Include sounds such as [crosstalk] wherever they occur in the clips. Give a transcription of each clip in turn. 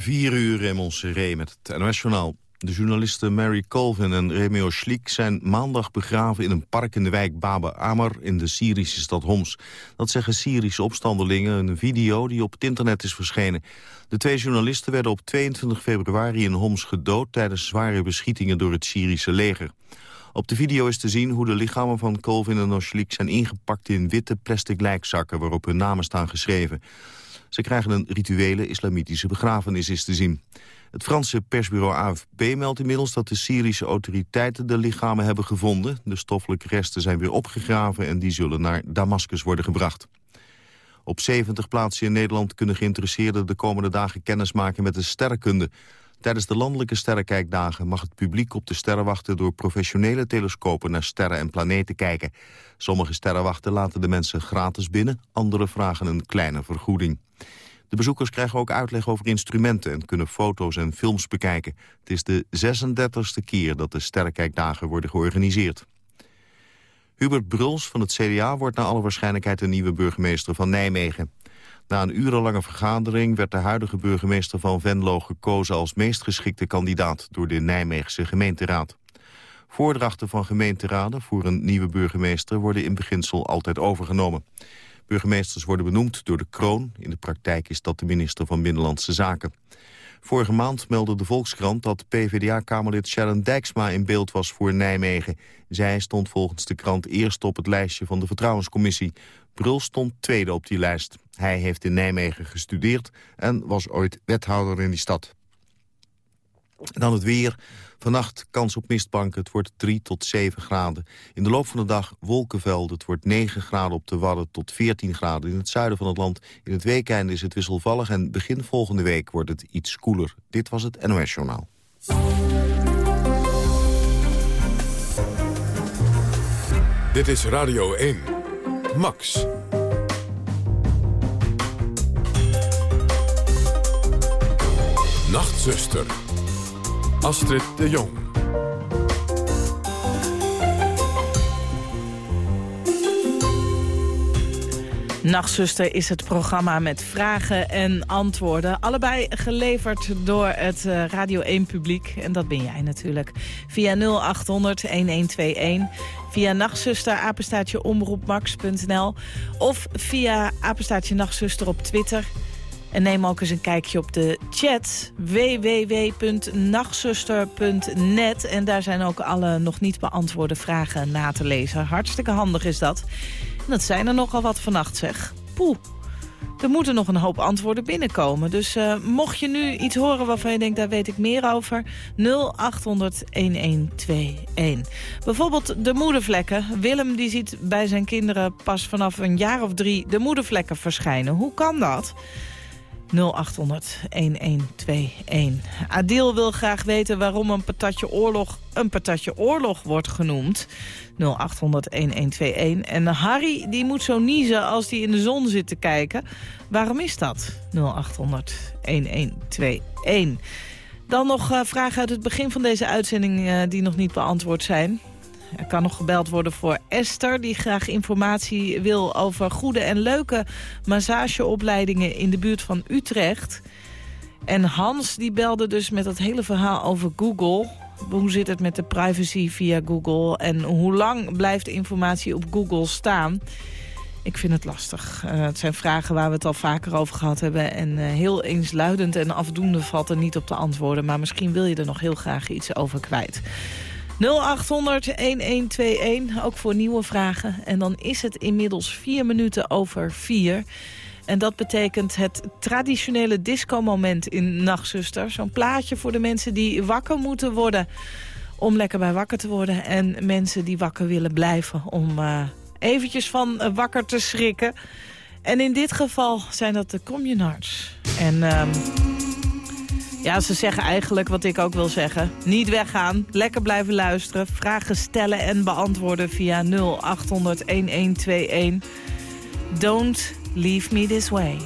4 uur in Montserrat met het NOS-journaal. De journalisten Mary Colvin en Remeo Schliek zijn maandag begraven in een park in de wijk Baba Amar in de Syrische stad Homs. Dat zeggen Syrische opstandelingen in een video die op het internet is verschenen. De twee journalisten werden op 22 februari in Homs gedood tijdens zware beschietingen door het Syrische leger. Op de video is te zien hoe de lichamen van Colvin en Oshlik zijn ingepakt in witte plastic lijkzakken waarop hun namen staan geschreven. Ze krijgen een rituele islamitische begrafenis is te zien. Het Franse persbureau AFP meldt inmiddels dat de Syrische autoriteiten de lichamen hebben gevonden. De stoffelijke resten zijn weer opgegraven en die zullen naar Damascus worden gebracht. Op 70 plaatsen in Nederland kunnen geïnteresseerden de komende dagen kennis maken met de sterrenkunde. Tijdens de landelijke sterrenkijkdagen mag het publiek op de sterrenwachten door professionele telescopen naar sterren en planeten kijken. Sommige sterrenwachten laten de mensen gratis binnen, andere vragen een kleine vergoeding. De bezoekers krijgen ook uitleg over instrumenten en kunnen foto's en films bekijken. Het is de 36e keer dat de sterrenkijkdagen worden georganiseerd. Hubert Bruls van het CDA wordt naar alle waarschijnlijkheid de nieuwe burgemeester van Nijmegen. Na een urenlange vergadering werd de huidige burgemeester van Venlo gekozen als meest geschikte kandidaat door de Nijmeegse gemeenteraad. Voordrachten van gemeenteraden voor een nieuwe burgemeester worden in beginsel altijd overgenomen. Burgemeesters worden benoemd door de kroon. In de praktijk is dat de minister van Binnenlandse Zaken. Vorige maand meldde de Volkskrant dat PvdA-kamerlid Sharon Dijksma in beeld was voor Nijmegen. Zij stond volgens de krant eerst op het lijstje van de Vertrouwenscommissie. Brul stond tweede op die lijst. Hij heeft in Nijmegen gestudeerd en was ooit wethouder in die stad. Dan het weer. Vannacht kans op mistbanken. Het wordt 3 tot 7 graden. In de loop van de dag wolkenvelden. Het wordt 9 graden op de Wadden tot 14 graden in het zuiden van het land. In het weekende is het wisselvallig en begin volgende week wordt het iets koeler. Dit was het NOS Journaal. Dit is Radio 1. Max. Nachtzuster. Astrid de Jong. Nachtzuster is het programma met vragen en antwoorden. Allebei geleverd door het eh, Radio 1 publiek. En dat ben jij natuurlijk. Via 0800-1121. Via nachtzuster, apenstaatje omroepmax.nl. Of via apenstaatje nachtzuster op Twitter. En neem ook eens een kijkje op de chat www.nachtzuster.net. En daar zijn ook alle nog niet beantwoorde vragen na te lezen. Hartstikke handig is dat. En dat zijn er nogal wat vannacht, zeg. Poeh. Er moeten nog een hoop antwoorden binnenkomen. Dus uh, mocht je nu iets horen waarvan je denkt, daar weet ik meer over... 0800-1121. Bijvoorbeeld de moedervlekken. Willem die ziet bij zijn kinderen pas vanaf een jaar of drie de moedervlekken verschijnen. Hoe kan dat? 0800 1121. Adil wil graag weten waarom een patatje oorlog een patatje oorlog wordt genoemd. 0800 1121. En Harry die moet zo niezen als hij in de zon zit te kijken. Waarom is dat? 0800 1121. Dan nog uh, vragen uit het begin van deze uitzending uh, die nog niet beantwoord zijn. Er kan nog gebeld worden voor Esther, die graag informatie wil over goede en leuke massageopleidingen in de buurt van Utrecht. En Hans die belde dus met dat hele verhaal over Google. Hoe zit het met de privacy via Google en hoe lang blijft de informatie op Google staan? Ik vind het lastig. Uh, het zijn vragen waar we het al vaker over gehad hebben. En uh, heel eensluidend en afdoende valt er niet op te antwoorden. Maar misschien wil je er nog heel graag iets over kwijt. 0800-1121, ook voor nieuwe vragen. En dan is het inmiddels vier minuten over vier. En dat betekent het traditionele disco-moment in Nachtzuster. Zo'n plaatje voor de mensen die wakker moeten worden om lekker bij wakker te worden. En mensen die wakker willen blijven om uh, eventjes van wakker te schrikken. En in dit geval zijn dat de communards. En... Um, ja, ze zeggen eigenlijk wat ik ook wil zeggen. Niet weggaan, lekker blijven luisteren. Vragen stellen en beantwoorden via 0800 1121. Don't leave me this way.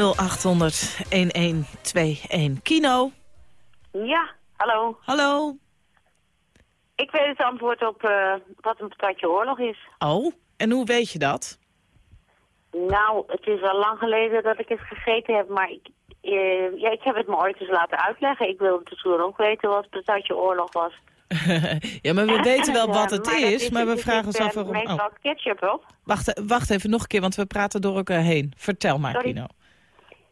0800-1121. Kino? Ja, hallo. Hallo? Ik weet het antwoord op uh, wat een patatje oorlog is. Oh, en hoe weet je dat? Nou, het is al lang geleden dat ik het gegeten heb, maar ik, uh, ja, ik heb het me ooit eens laten uitleggen. Ik wilde tussendoor ook weten wat patatje oorlog was. [laughs] ja, maar we weten wel [laughs] wat het is, maar we vragen ons af waarom... meestal oh. ketchup op. Wacht, wacht even nog een keer, want we praten door elkaar heen. Vertel maar, Sorry. Kino.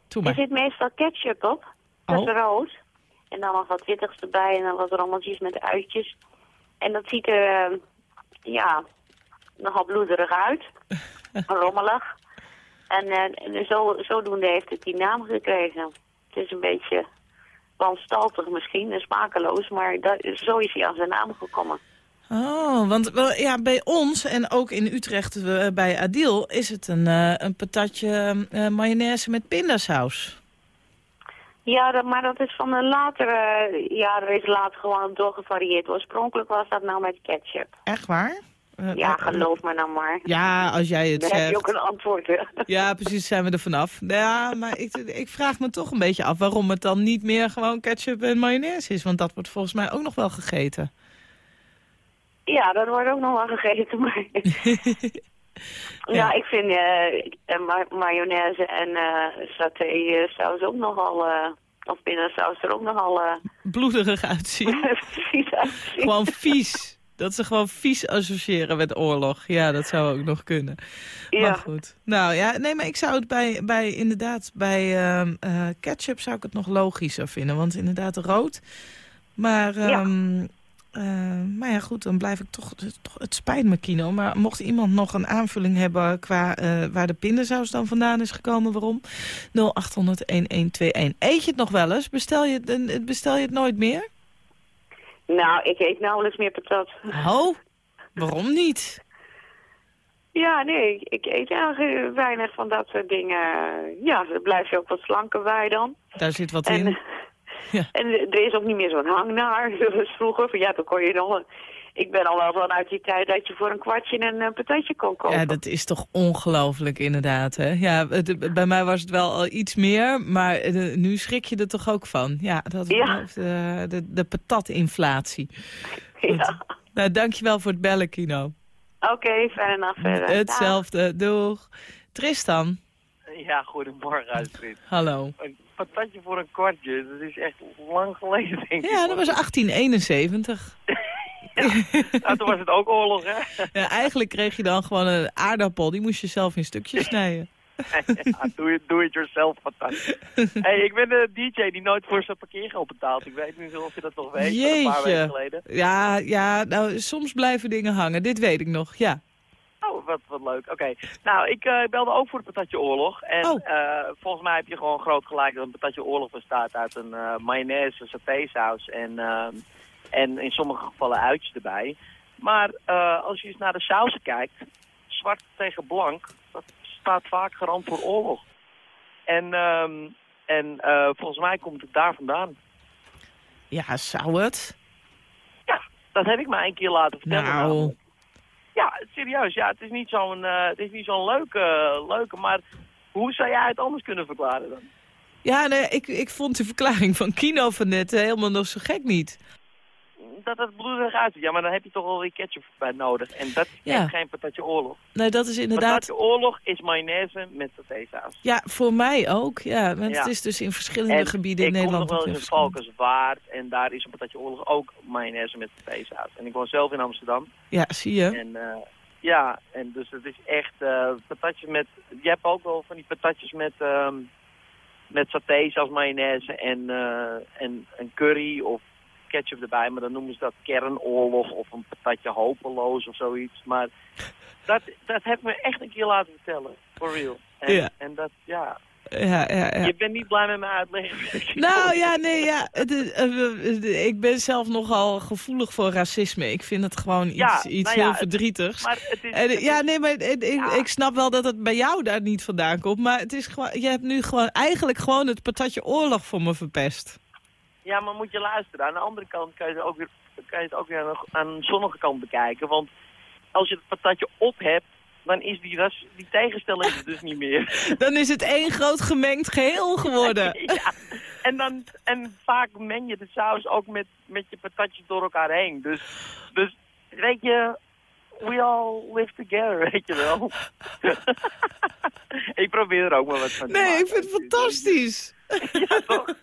Er zit meestal ketchup op. Dat is oh. rood. En dan nog wat wittigs erbij en dan wat rommeltjes met uitjes. En dat ziet er, uh, ja, nogal bloederig uit. [laughs] Rommelig. En, uh, en zo, zodoende heeft het die naam gekregen. Het is een beetje wanstaltig misschien en smakeloos, maar dat, zo is hij aan zijn naam gekomen. Oh, want ja, bij ons en ook in Utrecht uh, bij Adil is het een, uh, een patatje uh, mayonaise met pindasaus. Ja, dat, maar dat is van een latere jaren is later gewoon doorgevarieerd. Oorspronkelijk was dat nou met ketchup. Echt waar? ja, geloof me nou maar. Ja, als jij het Dan zegt. heb je ook een antwoord, hè? Ja, precies, zijn we er vanaf. Ja, maar ik, ik vraag me toch een beetje af waarom het dan niet meer gewoon ketchup en mayonaise is. Want dat wordt volgens mij ook nog wel gegeten. Ja, dat wordt ook nog wel gegeten, maar... [laughs] ja. ik vind uh, mayonaise en uh, saté saus ook nogal... Uh, of binnensaus er ook nogal... Bloederig [laughs] uitzien. Gewoon vies. Dat ze gewoon vies associëren met oorlog. Ja, dat zou ook nog kunnen. Ja. Maar goed. Nou ja, nee, maar ik zou het bij, bij inderdaad, bij uh, ketchup zou ik het nog logischer vinden. Want inderdaad rood. Maar. Um, uh, maar ja, goed, dan blijf ik toch, toch... Het spijt me, Kino. Maar mocht iemand nog een aanvulling hebben... qua uh, waar de pindasaus dan vandaan is gekomen, waarom? 0800-1121. Eet je het nog wel eens? Bestel je, het, bestel je het nooit meer? Nou, ik eet nauwelijks meer patat. Oh, waarom niet? Ja, nee, ik eet eigenlijk weinig van dat soort dingen. Ja, dan blijf je ook wat slanker bij dan. Daar zit wat en, in. [laughs] Ja. En er is ook niet meer zo'n hang naar, [laughs] zoals vroeger. Van, ja, dan kon je nog... Ik ben al wel vanuit die tijd dat je voor een kwartje een, een patatje kon kopen. Ja, dat is toch ongelooflijk inderdaad. Hè? Ja, het, bij mij was het wel al iets meer, maar de, nu schrik je er toch ook van. Ja, dat ja. De, de, de patatinflatie. Ja. Nou, dankjewel voor het bellen, Kino. Oké, okay, fijne nacht verder. Hetzelfde, doeg. Tristan. Ja, goedemorgen, Astrid. Hallo patatje voor een kwartje. Dat is echt lang geleden, denk ik. Ja, dat was 1871. [laughs] nou, toen was het ook oorlog, hè? Ja, eigenlijk kreeg je dan gewoon een aardappel. Die moest je zelf in stukjes [laughs] snijden. ja, doe, it, doe it yourself patatje. hey, ik ben de DJ die nooit voor zijn parkeergeld betaalt. Ik weet niet of je dat nog weet, Jeetje. een paar weken geleden. Ja, ja, nou, soms blijven dingen hangen. Dit weet ik nog, ja. Oh, wat, wat leuk. Oké. Nou, ik uh, belde ook voor het patatje oorlog. En oh. uh, volgens mij heb je gewoon groot gelijk dat een patatje oorlog bestaat uit een uh, mayonaise, satésaus en, en in sommige gevallen uitjes erbij. Maar als je eens naar de sausen kijkt, zwart tegen blank, dat staat vaak garant voor oorlog. En, um, en volgens mij komt het daar vandaan. Ja, zou het? Ja, dat heb ik me een keer laten vertellen. Nou... Ja, serieus. Ja, het is niet zo'n uh, het is niet leuke, leuke, maar hoe zou jij het anders kunnen verklaren dan? Ja, nee, ik, ik vond de verklaring van Kino van net helemaal nog zo gek niet. Dat het bloederig uitziet. Ja, maar dan heb je toch wel weer ketchup bij nodig. En dat is ja. geen patatje oorlog. Nee, dat is inderdaad... Patatje oorlog is mayonaise met satésaus. Ja, voor mij ook. Ja, want ja. het is dus in verschillende en gebieden in Nederland. ik kom nog wel eens in Valkenswaard. En daar is een patatje oorlog ook mayonaise met satésaus. En ik woon zelf in Amsterdam. Ja, zie je. En uh, ja, en dus het is echt uh, patatjes met... Je hebt ook wel van die patatjes met, uh, met satés als mayonaise en, uh, en, en curry of ketchup erbij. Maar dan noemen ze dat kernoorlog of een patatje hopeloos of zoiets. Maar dat, dat heb me echt een keer laten vertellen, for real. En, ja. en dat, ja, ja, ja, ja. Je bent niet blij met mijn uitleg. [laughs] Nou ja, nee, ja. ik ben zelf nogal gevoelig voor racisme. Ik vind het gewoon iets, iets nou heel verdrietigs. Maar het is, en, het ja, nee, maar ik, ik snap wel dat het bij jou daar niet vandaan komt. Maar het is gewoon, je hebt nu gewoon eigenlijk gewoon het patatje oorlog voor me verpest. Ja, maar moet je luisteren. Aan de andere kant kan je het ook weer, kan je het ook weer aan, aan de zonnige kant bekijken. Want als je het patatje op hebt, dan is die, die tegenstelling er dus niet meer. [laughs] Dan is het één groot gemengd geheel geworden. [laughs] ja. En, dan, en vaak meng je de saus ook met, met je patatjes door elkaar heen. Dus, dus weet je, we all live together, weet je wel. [laughs] ik probeer er ook maar wat van te Nee, ik vind het fantastisch. Ja, toch?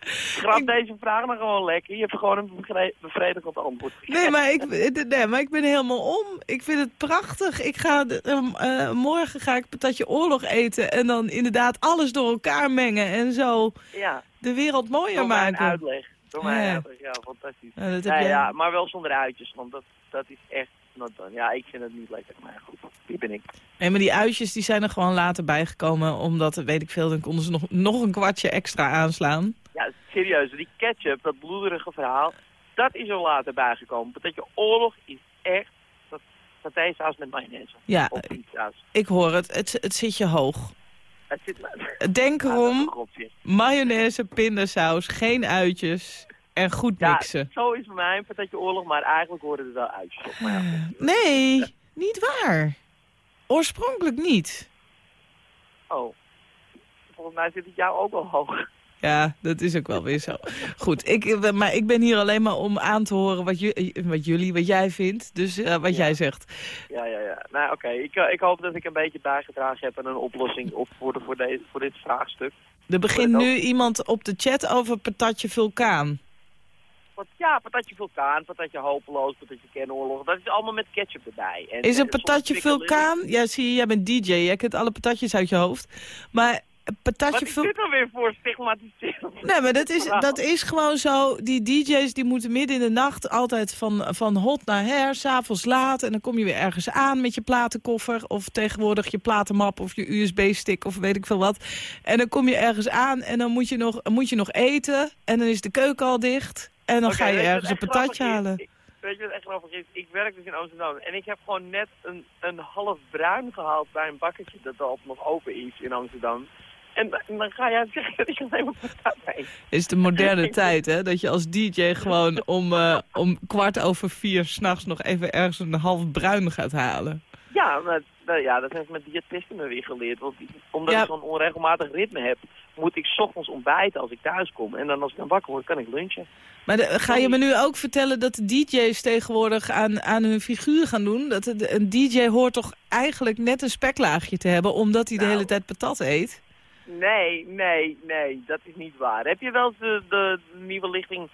Grap deze vraag maar gewoon lekker. Je hebt gewoon een bevredigend antwoord. Nee maar, ik, nee, maar ik ben helemaal om. Ik vind het prachtig. Ik ga, eh, eh, morgen ga ik patatje oorlog eten. En dan inderdaad alles door elkaar mengen. En zo Ja, de wereld mooier door mijn maken. uitleg. Door mijn Ja. uitleg, ja, fantastisch. Ja, dat heb Ja, ja, maar wel zonder uitjes, want dat, dat is echt not done. Ja, ik vind het niet lekker, maar goed, wie ben ik? Nee, maar die uitjes die zijn er gewoon later bijgekomen. Omdat, weet ik veel, dan konden ze nog, nog een kwartje extra aanslaan. Ja, serieus, die ketchup, dat bloederige verhaal, dat is er later bijgekomen. Dat je oorlog is echt dat satésaus met mayonaise. Ja, Of ik hoor het. Het, het zit je hoog. Het zit [laughs] Denk Ja, erom, mayonaise, pindasaus, geen uitjes en goed Ja, mixen. zo is voor mij een patatje oorlog, maar eigenlijk horen er wel uitjes op. Ja, goed. Nee, niet waar. Oorspronkelijk niet. oh. Volgens mij zit het jou ook wel hoog. Ja, dat is ook wel weer zo. Goed, ik, maar ik ben hier alleen maar om aan te horen wat, ju- wat jullie, wat jij vindt. Dus eh, wat Ja. jij zegt. Ja, ja, ja. Nou, oké. Ik, eh, ik hoop dat ik een beetje bijgedragen heb aan een oplossing op voor, de, voor, de, voor dit vraagstuk. Er begint nu iemand op de chat over patatje vulkaan. Ja, patatje vulkaan, patatje hopeloos, patatje kernoorlog, dat is allemaal met ketchup erbij. En, Is en een patatje vulkaan? Ja, zie je, jij bent DJ. Jij kent alle patatjes uit je hoofd. Maar een Wat patatje is dit alweer voor stigmatiserend? Nee, maar dat is, dat is gewoon zo. Die DJ's die moeten midden in de nacht altijd van, van hot naar her, s'avonds laat. En dan kom je weer ergens aan met je platenkoffer. Of tegenwoordig je platenmap of je USB-stick of weet ik veel wat. En dan kom je ergens aan en dan moet je nog, moet je nog eten. En dan is de keuken al dicht. En dan ga je ergens een patatje halen. Weet je wat echt grappig is? Ik werk dus in Amsterdam en ik heb gewoon net een, een half bruin gehaald bij een bakketje dat al nog open is in Amsterdam. En, dan ga jij zeggen dat ik alleen maar patat eet. is de moderne tijd, hè? Dat je als DJ gewoon om, eh, om kwart over vier s'nachts nog even ergens een half bruin gaat halen. Ja, maar, nou ja, dat heeft mijn diëtisten me weer geleerd. Want omdat Ja. ik zo'n onregelmatig ritme heb, moet ik ochtends ontbijten als ik thuis kom. En dan als ik dan wakker word, kan ik lunchen. Maar de- ga je me nu ook vertellen dat de DJ's tegenwoordig aan, aan hun figuur gaan doen? Dat een DJ hoort toch eigenlijk net een speklaagje te hebben, omdat hij de Nou. hele tijd patat eet? Nee, nee, nee, dat is niet waar. Heb je wel eens de, de nieuwe lichting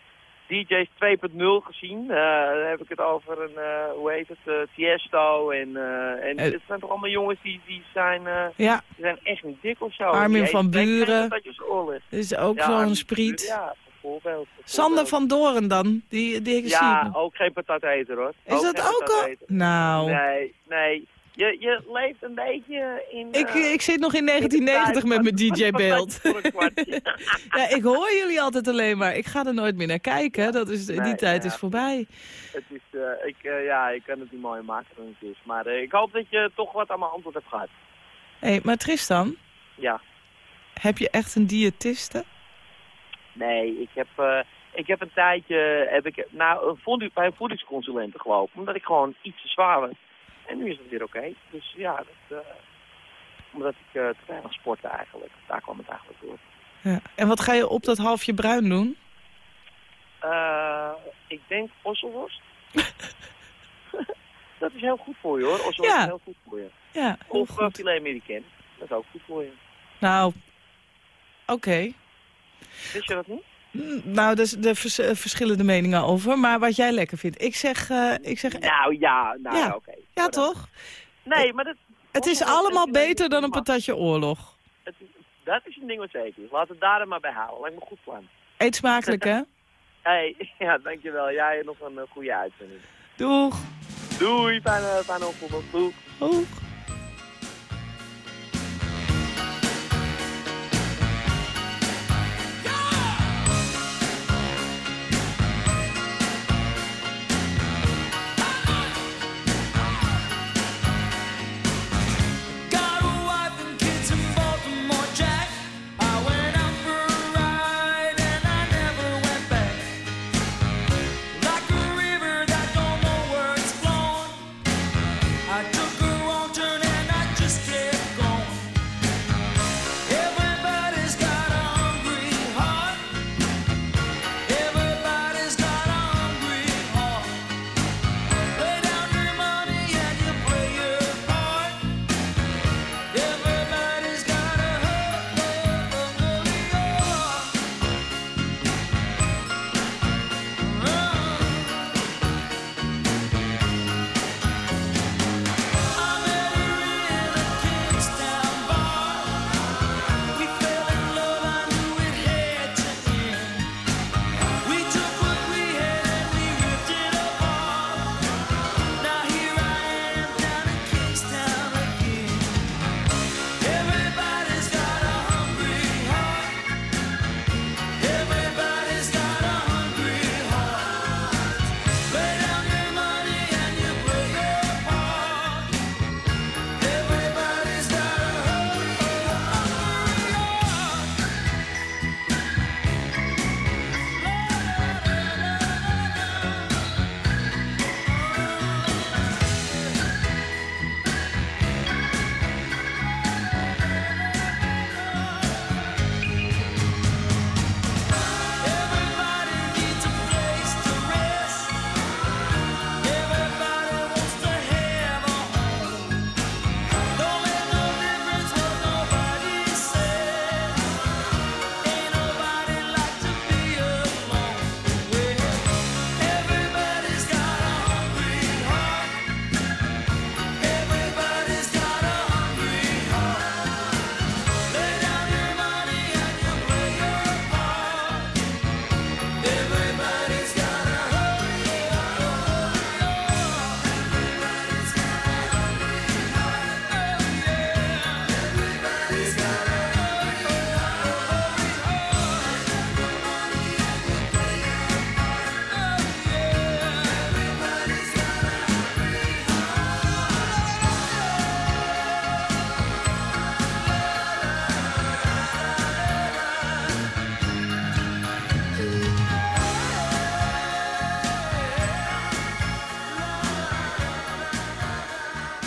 DJ's 2.0 gezien? Dan heb ik het over een, eh, hoe heet het, eh, Tiesto. En, en het zijn toch allemaal jongens die, die, zijn, Ja, die zijn echt niet dik of zo. Armin van Buren. dat is ook Ja, zo'n spriet. Ja, bijvoorbeeld. Sander van Doren dan? Die, die Ja, zie ik. ook geen patateter hoor. Is dat ook al? patateter. Nou, Nee, nee. Je, je leeft een beetje in... ik, eh, ik zit nog in in de 1990 met mijn DJ-beeld. [laughs] Ja, ik hoor jullie altijd alleen maar. Ik ga er nooit meer naar kijken. Dat is, die tijd ja. is voorbij. Het is, eh, ik, eh, ja, ik kan het niet mooi maken dan het is. Maar ik hoop dat je toch wat aan mijn antwoord hebt gehad. Hé, hey, maar Tristan, Ja. heb je echt een diëtiste? Nee, ik heb, ik heb een tijdje heb ik, nou, een voeding, bij een voedingsconsulente gelopen. Omdat ik gewoon iets te zwaar was. En nu is het weer oké. Dus ja, dat, eh, omdat ik eh, te weinig sportte eigenlijk. Daar kwam het eigenlijk door. Ja. En wat ga je op dat halfje bruin doen? Eh, ik denk osselworst. [laughs] dat is heel goed voor je hoor. Osselworst Ja. is heel goed voor je. Ja, Of filet americain. Dat is ook goed voor je. Nou, oké. Wist je dat niet? Nou, er er vers- eh, verschillende meningen over. Maar wat jij lekker vindt. Ik zeg, eh, ik zeg Nou ja, nou Ja. oké. ja Maar toch? Nee, maar dat... Het is allemaal beter dan een patatje oorlog. Het is- Dat is een ding wat zeker is. Laten we daar dan maar bij houden. Lijkt me een goed plan. Eet smakelijk, hè? [laughs] Hey, ja, dankjewel. Jij nog een eh, goede uitzending. Doeg. Doei, fijne, fijne opvolging. Doei. Doeg.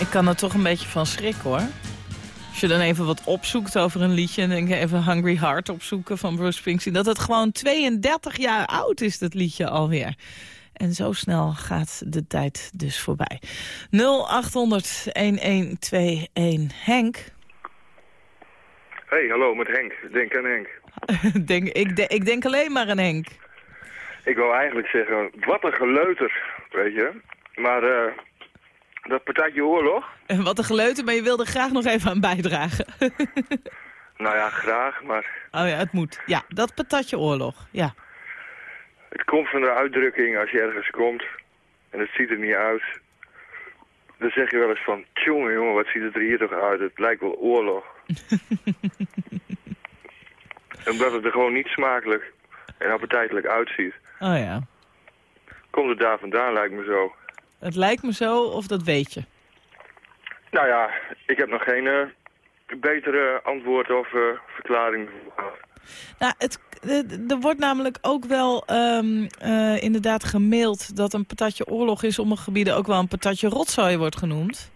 Ik kan er toch een beetje van schrikken, hoor. Als je dan even wat opzoekt over een liedje... en denk je even Hungry Heart opzoeken van Bruce Springsteen... dat het gewoon 32 jaar oud is, dat liedje alweer. En zo snel gaat de tijd dus voorbij. 0800-1121. Henk? Hey, hallo, met Henk. Denk aan Henk. [laughs] denk, ik, de- ik denk alleen maar aan Henk. Ik wil eigenlijk zeggen, wat een geleuter, weet je. Maar eh, dat partijtje oorlog, En Wat een geleuter, maar je wilde graag nog even aan bijdragen. [laughs] nou ja, graag, maar oh ja, het moet. Ja, dat patatje oorlog. Ja. het komt van de uitdrukking als je ergens komt en het ziet er niet uit. Dan zeg je wel eens van, tjonge jongen, wat ziet het er hier toch uit? Het lijkt wel oorlog. [laughs] Omdat het er gewoon niet smakelijk en appetijtelijk uitziet. Oh ja. Komt het daar vandaan, lijkt me zo. Het lijkt me zo, of dat weet je. Nou ja, ik heb nog geen eh, betere antwoord of eh, verklaring. Nou, het, er wordt namelijk ook wel ehm, eh, inderdaad gemaild dat een patatje oorlog in sommige gebieden ook wel een patatje rotzooi wordt genoemd.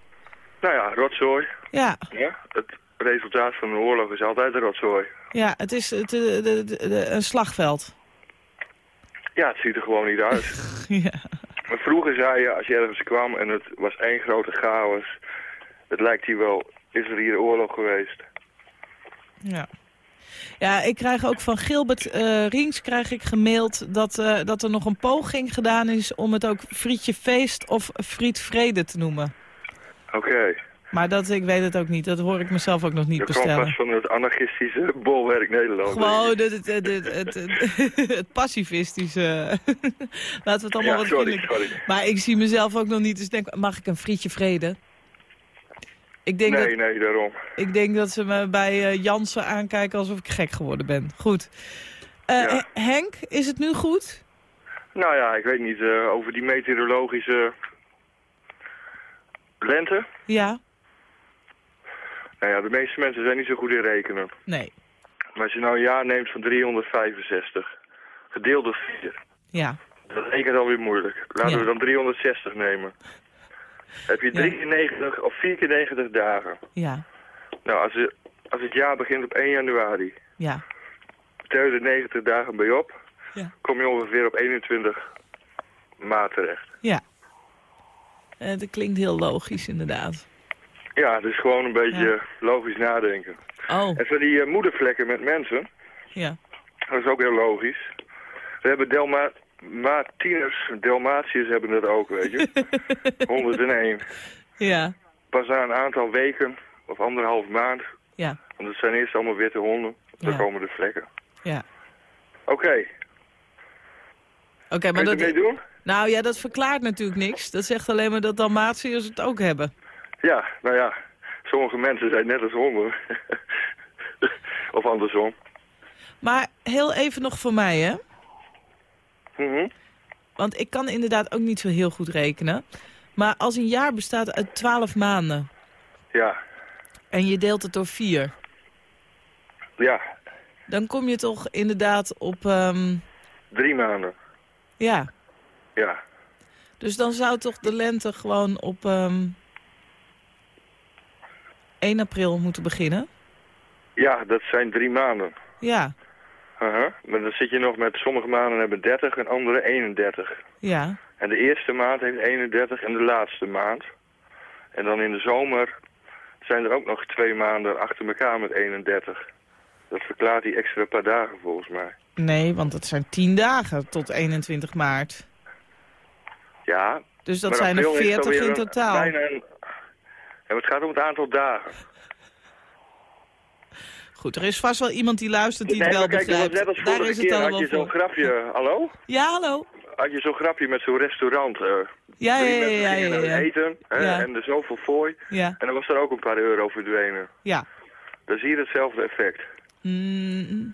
Nou ja, rotzooi. Ja, Ja, het resultaat van een oorlog is altijd een rotzooi. ja het is het, een slagveld. Ja, het ziet er gewoon niet uit. [laughs] ja. Maar vroeger zei je, als je ergens kwam en het was één grote chaos... Het lijkt hier wel, is er hier oorlog geweest? Ja. Ja, ik krijg ook van Gilbert eh Riens krijg ik gemaild dat, eh, dat er nog een poging gedaan is om het ook frietje feest of friet vrede te noemen. Oké, Maar dat, ik weet het ook niet. Dat hoor ik mezelf ook nog niet dat bestellen. vast van het anarchistische bolwerk Nederland. Gewoon het, het, het, het, [laughs] pacifistische. [laughs] Laten we het allemaal Ja, wat sorry. Maar ik zie mezelf ook nog niet. Dus denk, mag ik een frietje vrede? Ik denk, Nee, dat, nee, daarom. ik denk dat ze me bij eh, Jansen aankijken alsof ik gek geworden ben. Goed. Eh, Ja. Henk, is het nu goed? Nou ja, ik weet niet, eh, over die meteorologische lente. Ja? Nou ja, de meeste mensen zijn niet zo goed in rekenen. Nee. Maar als je nou een jaar neemt van 365, gedeeld door 4, Ja. dat rekent alweer moeilijk. Laten Ja. we dan 360 nemen. Heb je Ja. 3 keer 90 of 4 keer 90 dagen. Ja. Nou, als, je, als het jaar begint op 1 januari, Ja. tel je de 90 dagen bij op, Ja. kom je ongeveer op 21 maart terecht. Ja. Eh, dat klinkt heel logisch, inderdaad. Ja, dus gewoon een beetje Ja. logisch nadenken. Oh, En voor die eh, moedervlekken met mensen, ja. dat is ook heel logisch. We hebben Delma Martinus, Delmatiërs hebben dat ook, weet je. [laughs] 101. Ja. Pas na een aantal weken of anderhalf maand, Ja. want het zijn eerst allemaal witte honden, dan Ja. komen de vlekken. Ja. Oké, Oké, maar kun je dat... doen? Nou ja, dat verklaart natuurlijk niks. Dat zegt alleen maar dat Dalmatiërs het ook hebben. Ja, nou ja, sommige mensen zijn net als honden. [laughs] of andersom. Maar heel even nog voor mij, hè? Mhm. Want ik kan inderdaad ook niet zo heel goed rekenen. Maar als een jaar bestaat uit 12 maanden Ja, en je deelt het door vier... ja, dan kom je toch inderdaad op... ehm, drie maanden. ja, Ja, dus dan zou toch de lente gewoon op ehm 1 april moeten beginnen? ja, dat zijn drie maanden. Ja, Aha. Maar dan zit je nog met sommige maanden hebben 30 en andere 31. ja, En de eerste maand heeft 31 en de laatste maand. En dan in de zomer zijn er ook nog twee maanden achter elkaar met 31. Dat verklaart die extra paar dagen volgens mij. nee, want het zijn 10 dagen tot 21 maart. Ja. Dus dat zijn er april is 40 alweer in totaal. Bijna een... En het gaat om het aantal dagen. Goed, er is vast wel iemand die luistert die Nee, het wel kijk, begrijpt. net als Daar is het keer had je zo'n grapje... Hallo? Ja, hallo. Had je zo'n grapje met zo'n restaurant. eh Ja, ja, ja, ja, eten hè, en er zoveel fooi. En dan was er ook een paar euro verdwenen. ja. Dat is hier hetzelfde effect. Mm.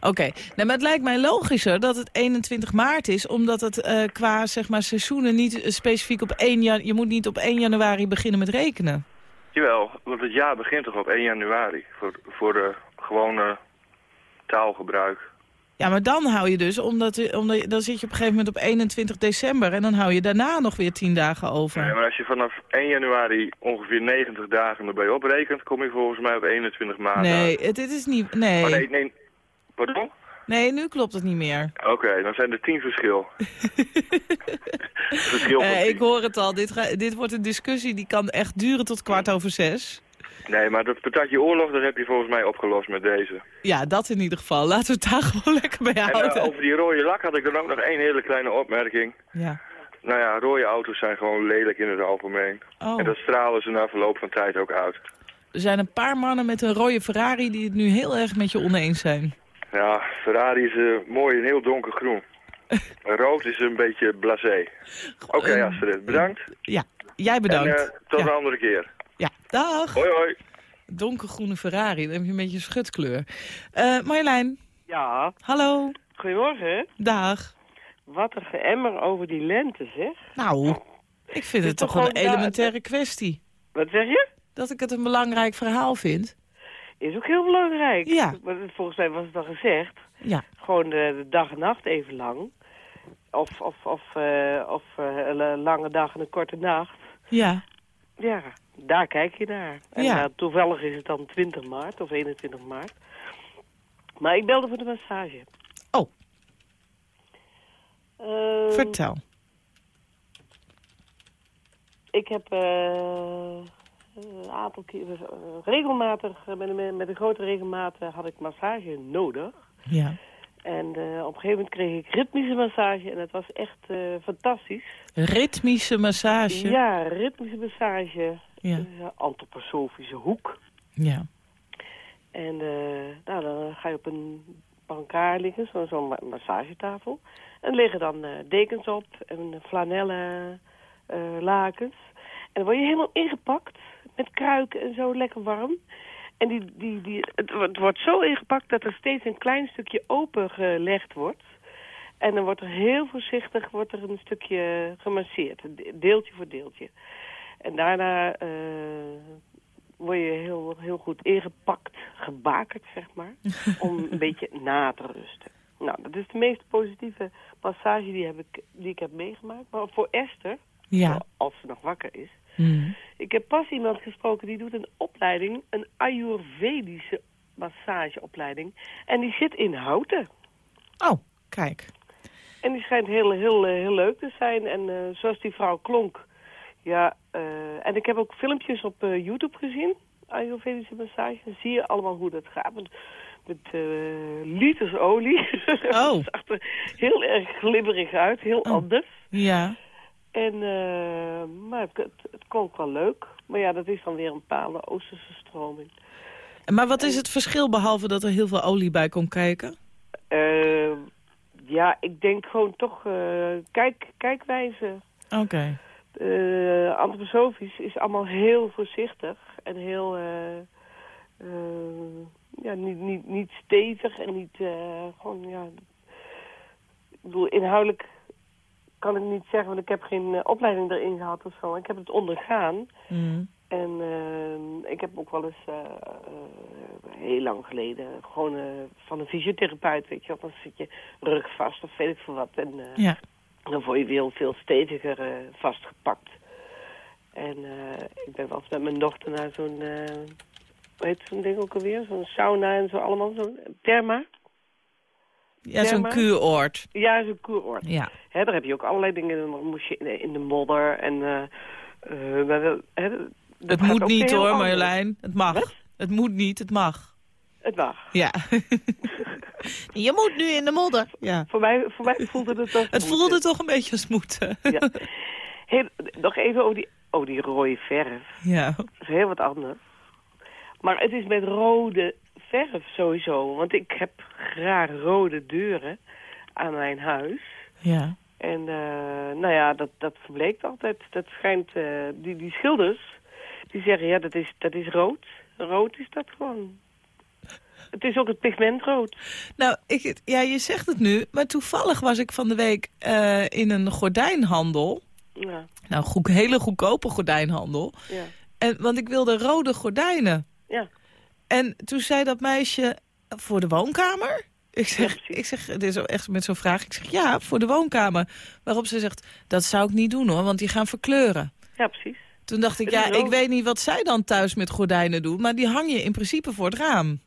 Oké, nou, maar het lijkt mij logischer dat het 21 maart is... omdat het eh, qua zeg maar, seizoenen niet eh, specifiek op 1 januari... je moet niet op 1 januari beginnen met rekenen. Jawel, want het jaar begint toch op 1 januari. Voor, voor de gewone taalgebruik. Ja, maar dan hou je dus, omdat, omdat dan zit je op een gegeven moment op 21 december... en dan hou je daarna nog weer 10 dagen over. Nee, maar als je vanaf 1 januari ongeveer 90 dagen erbij oprekent, kom je volgens mij op 21 maanden. nee, het, dit is niet... Nee. Oh, nee, nee. Pardon? nee, nu klopt het niet meer. Oké, dan zijn er 10 verschil. [laughs] verschil van Eh, 10. ik hoor het al, dit, ga- dit wordt een discussie die kan echt duren tot kwart over zes. Nee, maar dat patatje oorlog, dat heb je volgens mij opgelost met deze. Ja, dat in ieder geval. Laten we het daar [laughs] gewoon lekker bij En eh, houden. over die rode lak had ik dan ook nog één hele kleine opmerking. Ja. Nou ja, rode auto's zijn gewoon lelijk in het algemeen. Oh. En dat stralen ze na verloop van tijd ook uit. Er zijn een paar mannen met een rode Ferrari die het nu heel erg met je oneens zijn. Ja, Ferrari is eh, mooi en heel donkergroen. [laughs] Rood is een beetje blasé. Oké, Een- Astrid, bedankt. Ja, jij bedankt. En eh, tot ja. een andere keer. ja, dag. Hoi, hoi. Donkergroene Ferrari, dan heb je een beetje schutkleur. Eh Marjolein, Ja, hallo. goedemorgen. Dag. Wat een geëmmer over die lente, zeg. Nou, ik vind het toch een elementaire kwestie. Wat zeg je? Dat ik het een belangrijk verhaal vind. Is ook heel belangrijk. Ja. Volgens mij was het al gezegd. Ja. Gewoon de, de dag en nacht even lang. Of, of, of, eh, of eh, een lange dag en een korte nacht. Ja. Ja, daar kijk je naar. En Ja. eh, toevallig is het dan 20 maart of 21 maart. Maar ik belde voor de massage. Oh. Ehm, Vertel. Ik heb eh, een aantal keer, eh, regelmatig, eh, met een, met een grote regelmaat eh, had ik massage nodig. Ja. En op een gegeven moment kreeg ik ritmische massage en dat was echt fantastisch. Ritmische massage. Ja, ritmische massage, Ja. eh, antroposofische hoek. Ja. En nou, dan ga je op een brancard liggen, zo'n zo ma- massagetafel. En er liggen dan dekens op en flanellen lakens. En dan word je helemaal ingepakt met kruiken en zo, lekker warm. En die, die, die, het, wordt- het wordt zo ingepakt dat er steeds een klein stukje opengelegd wordt. En dan wordt er heel voorzichtig wordt er een stukje gemasseerd, de- deeltje voor deeltje. En daarna eh, word je heel, heel goed ingepakt, gebakerd, zeg maar, [laughs] om een beetje na te rusten. Nou, dat is de meest positieve massage die, heb ik, die ik heb meegemaakt. Maar voor Esther, Ja. als ze nog wakker is, Mm. ik heb pas iemand gesproken die doet een opleiding, een Ayurvedische massageopleiding. En die zit in Houten. Oh, kijk. En die schijnt heel, heel, eh, heel leuk te zijn. En eh, zoals die vrouw klonk. Ja, eh, en ik heb ook filmpjes op YouTube gezien. Ayurvedische massage. Dan zie je allemaal hoe dat gaat. Met, met liters olie. [laughs] Oh. het zag er heel erg glibberig uit. Heel Oh. anders. Ja. En, eh, maar het, het, het klonk wel leuk. Maar ja, dat is dan weer een bepaalde Oosterse stroming. Maar wat is het verschil behalve dat er heel veel olie bij komt kijken? Eh, ja, ik denk gewoon toch eh, kijk, kijkwijze. Oké. Antroposofisch is allemaal heel voorzichtig en heel, ja, niet, niet, niet stevig en niet, gewoon, ja, ik bedoel, inhoudelijk kan ik niet zeggen, want ik heb geen eh, opleiding erin gehad of zo. Ik heb het ondergaan Mm. en eh, ik heb ook wel eens, eh, heel lang geleden, gewoon van een fysiotherapeut, weet je wel, dan zit je rug vast of weet ik veel wat. En, Ja. dan word je weer veel steviger vastgepakt. En ik ben wel eens met mijn dochter naar zo'n, hoe heet zo'n ding ook alweer? Zo'n sauna en zo allemaal, zo'n therma. Ja, zo'n kuuroord. Ja, zo'n kuuroord. Ja. Hè, daar heb je ook allerlei dingen, dan moest je in de, in de modder en... hè, dat Het moet niet hoor, anders. Marjolein. Het mag. Wat? Het moet niet, het mag. Het mag. Ja. [laughs] je moet nu in de modder. Ja. Voor mij, voor mij voelde het toch... Het voelde toch een beetje als moeten. Ja. Heel, nog even over die, over die rode verf. Ja. Dat is heel wat anders. Maar het is met rode verf sowieso. Want ik heb graag rode deuren aan mijn huis. Ja. En eh, nou ja, dat, dat verbleekt altijd. Dat schijnt, eh, die, die schilders, die zeggen ja, dat is, dat is rood. Rood is dat gewoon. Het is ook het pigment rood. Nou, ik, ja, je zegt het nu, maar toevallig was ik van de week eh, in een gordijnhandel. Ja, Nou, goed, hele goedkope gordijnhandel. ja, En, want ik wilde rode gordijnen. ja. En toen zei dat meisje, voor de woonkamer? Ik zeg, ik zeg dit is echt met zo'n vraag. Ik zeg, ja, voor de woonkamer. Waarop ze zegt, dat zou ik niet doen hoor, want die gaan verkleuren. Ja, precies. Toen dacht ik, ja, ik weet niet wat zij dan thuis met gordijnen doen... maar die hang je in principe voor het raam.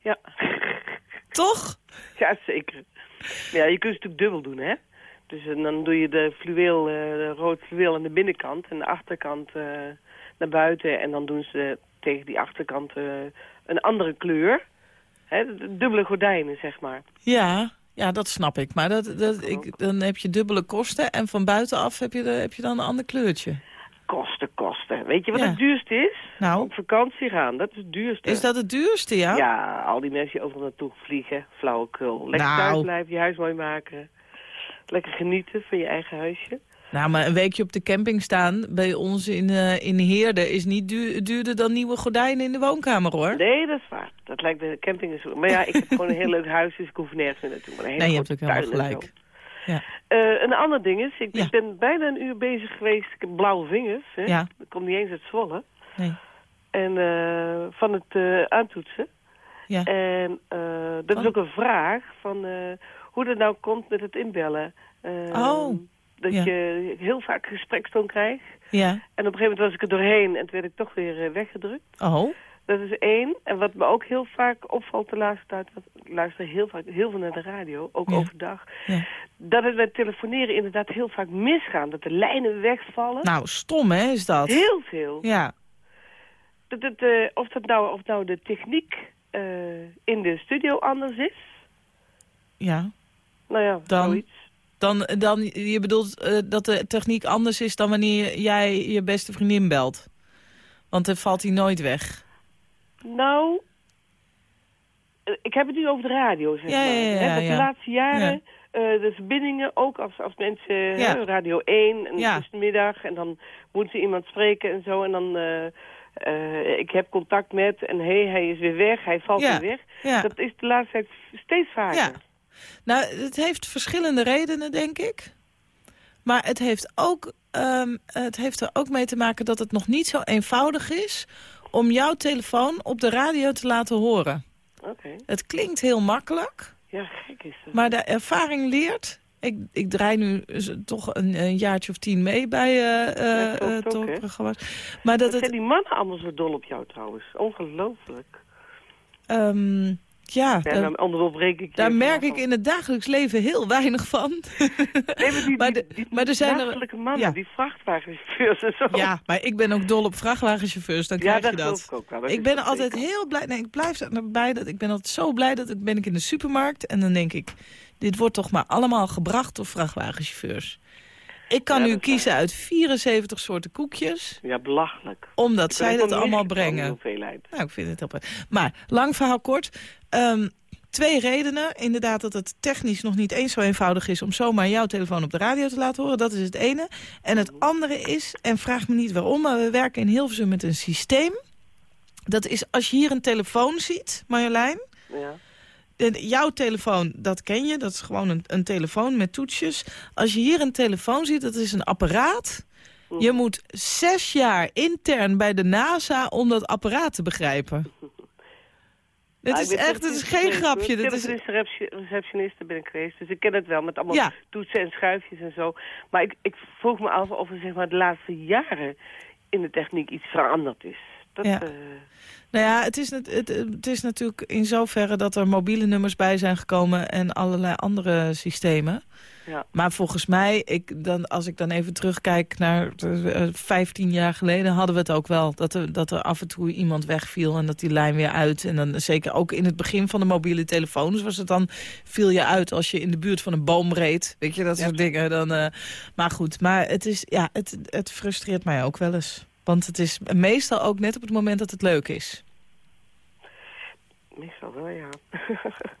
Ja. [laughs] Toch? Ja, zeker. Ja, je kunt het natuurlijk dubbel doen, hè? Dus eh, dan doe je de fluweel, eh, de rood fluweel aan de binnenkant en de achterkant eh, naar buiten. En dan doen ze tegen die achterkant een andere kleur. Hè, dubbele gordijnen, zeg maar. Ja, ja dat snap ik. Maar dat, dat, ik, dan heb je dubbele kosten en van buitenaf heb je, de, heb je dan een ander kleurtje. Kosten, kosten. Weet je wat Ja. het duurste is? Nou, Op vakantie gaan, dat is het duurste. is dat het duurste, ja? Ja, al die mensen die overal naartoe vliegen, flauwekul. Lekker Nou. thuis blijven, je huis mooi maken. Lekker genieten van je eigen huisje. Nou, maar een weekje op de camping staan bij ons in, eh in Heerde... is niet duur- duurder dan nieuwe gordijnen in de woonkamer, hoor. Nee, dat is waar. Dat lijkt de camping is. Maar ja, ik heb gewoon een heel leuk huis, dus ik hoef nergens meer naartoe. Maar een hele Nee, je hebt ook helemaal gelijk. Ja. Eh, een ander ding is, ik Ja. ben bijna een uur bezig geweest. Ik heb blauwe vingers. Hè? Ja. Ik kom niet eens uit Zwolle. Nee. En eh, van het aantoetsen. Ja. En dat is ook een vraag van hoe dat nou komt met het inbellen. Eh, Oh, Dat ja. je heel vaak gesprekstoon krijgt. Ja. En op een gegeven moment was ik er doorheen en toen werd ik toch weer eh, weggedrukt. Oh, Dat is één. En wat me ook heel vaak opvalt de laatste tijd, want ik luister heel vaak heel veel naar de radio, ook Ja. overdag, ja. dat het met telefoneren inderdaad heel vaak misgaan. Dat de lijnen wegvallen. Nou, stom, hè, is dat? Heel veel. Ja. Dat het, eh, of, dat nou, of nou de techniek eh, in de studio anders is. Ja. Nou ja, Dan- zoiets. Dan, dan, je bedoelt eh, dat de techniek anders is dan wanneer jij je beste vriendin belt. Want dan valt hij nooit weg. Nou, eh, ik heb het nu over de radio, zeg Ja, maar. ja, ja, de laatste jaren, eh, de verbindingen, ook als, als mensen, hè, Radio 1, en Ja. de middag, en dan moeten ze iemand spreken en zo, en dan, eh, ik heb contact met, en hé, hey, hij is weer weg, hij valt weer weg. Ja. Dat is de laatste tijd steeds vaker. Nou, het heeft verschillende redenen, denk ik. Maar het heeft, ook, ehm, het heeft er ook mee te maken dat het nog niet zo eenvoudig is... om jouw telefoon op de radio te laten horen. Oké, Het klinkt heel makkelijk, ja, gek is dat. maar de ervaring leert... Ik, ik draai nu toch een, een jaartje of tien mee bij eh Ja, eh, eh, talkprogramma's. Maar dat Wat zijn het... die mannen allemaal zo dol op jou trouwens? Ongelooflijk. ehm, ja, Ja, daar, dan ik daar merk ik in het dagelijks leven heel weinig van. Nee, maar, die, [laughs] Maar die, de- die maar er zijn er- mannen, ja. die vrachtwagenchauffeurs en zo. Ja, maar ik ben ook dol op vrachtwagenchauffeurs, dan Ja, krijg dat je dat. ik ook wel. Dat Ik ben altijd zeker. heel blij. Nee, ik blijf erbij dat ik ben altijd zo blij dat ik ben ik in de supermarkt en dan denk ik, dit wordt toch maar allemaal gebracht door vrachtwagenchauffeurs. Ik kan Ja, nu kiezen uit 74 soorten koekjes, Ja, belachelijk. omdat Ik zij dat allemaal brengen. Nou, ik vind het heel prettig. Maar, lang verhaal kort. Ehm, twee redenen. Inderdaad dat het technisch nog niet eens zo eenvoudig is... om zomaar jouw telefoon op de radio te laten horen. Dat is het ene. En het andere is, en vraag me niet waarom... maar we werken in Hilversum met een systeem. Dat is als je hier een telefoon ziet, Marjolein... Ja. En jouw telefoon, dat ken je. Dat is gewoon een, een telefoon met toetsjes. Als je hier een telefoon ziet, dat is een apparaat. Je moet zes jaar intern bij de NASA om dat apparaat te begrijpen. [laughs] Dit Ah, is ik echt, dit is geen grapje. Dit is, receptioniste ben ik geweest, dus ik ken het wel met allemaal toetsen en schuifjes en zo. Maar ik, ik vroeg me af of er zeg maar, de laatste jaren in de techniek iets veranderd is. Dat, Ja. Eh, nou ja, het is, het, het is natuurlijk in zoverre dat er mobiele nummers bij zijn gekomen... en allerlei andere systemen. ja. Maar volgens mij, ik, dan, als ik dan even terugkijk naar eh, 15 jaar geleden... hadden we het ook wel, dat er, dat er af en toe iemand wegviel en dat die lijn weer uit. En dan zeker ook in het begin van de mobiele telefoons was het dan... viel je uit als je in de buurt van een boom reed. Weet je, dat soort dingen. Dan, eh, maar goed, maar het, is, ja, het, het frustreert mij ook wel eens. Want het is meestal ook net op het moment dat het leuk is. Meestal wel, ja. [laughs]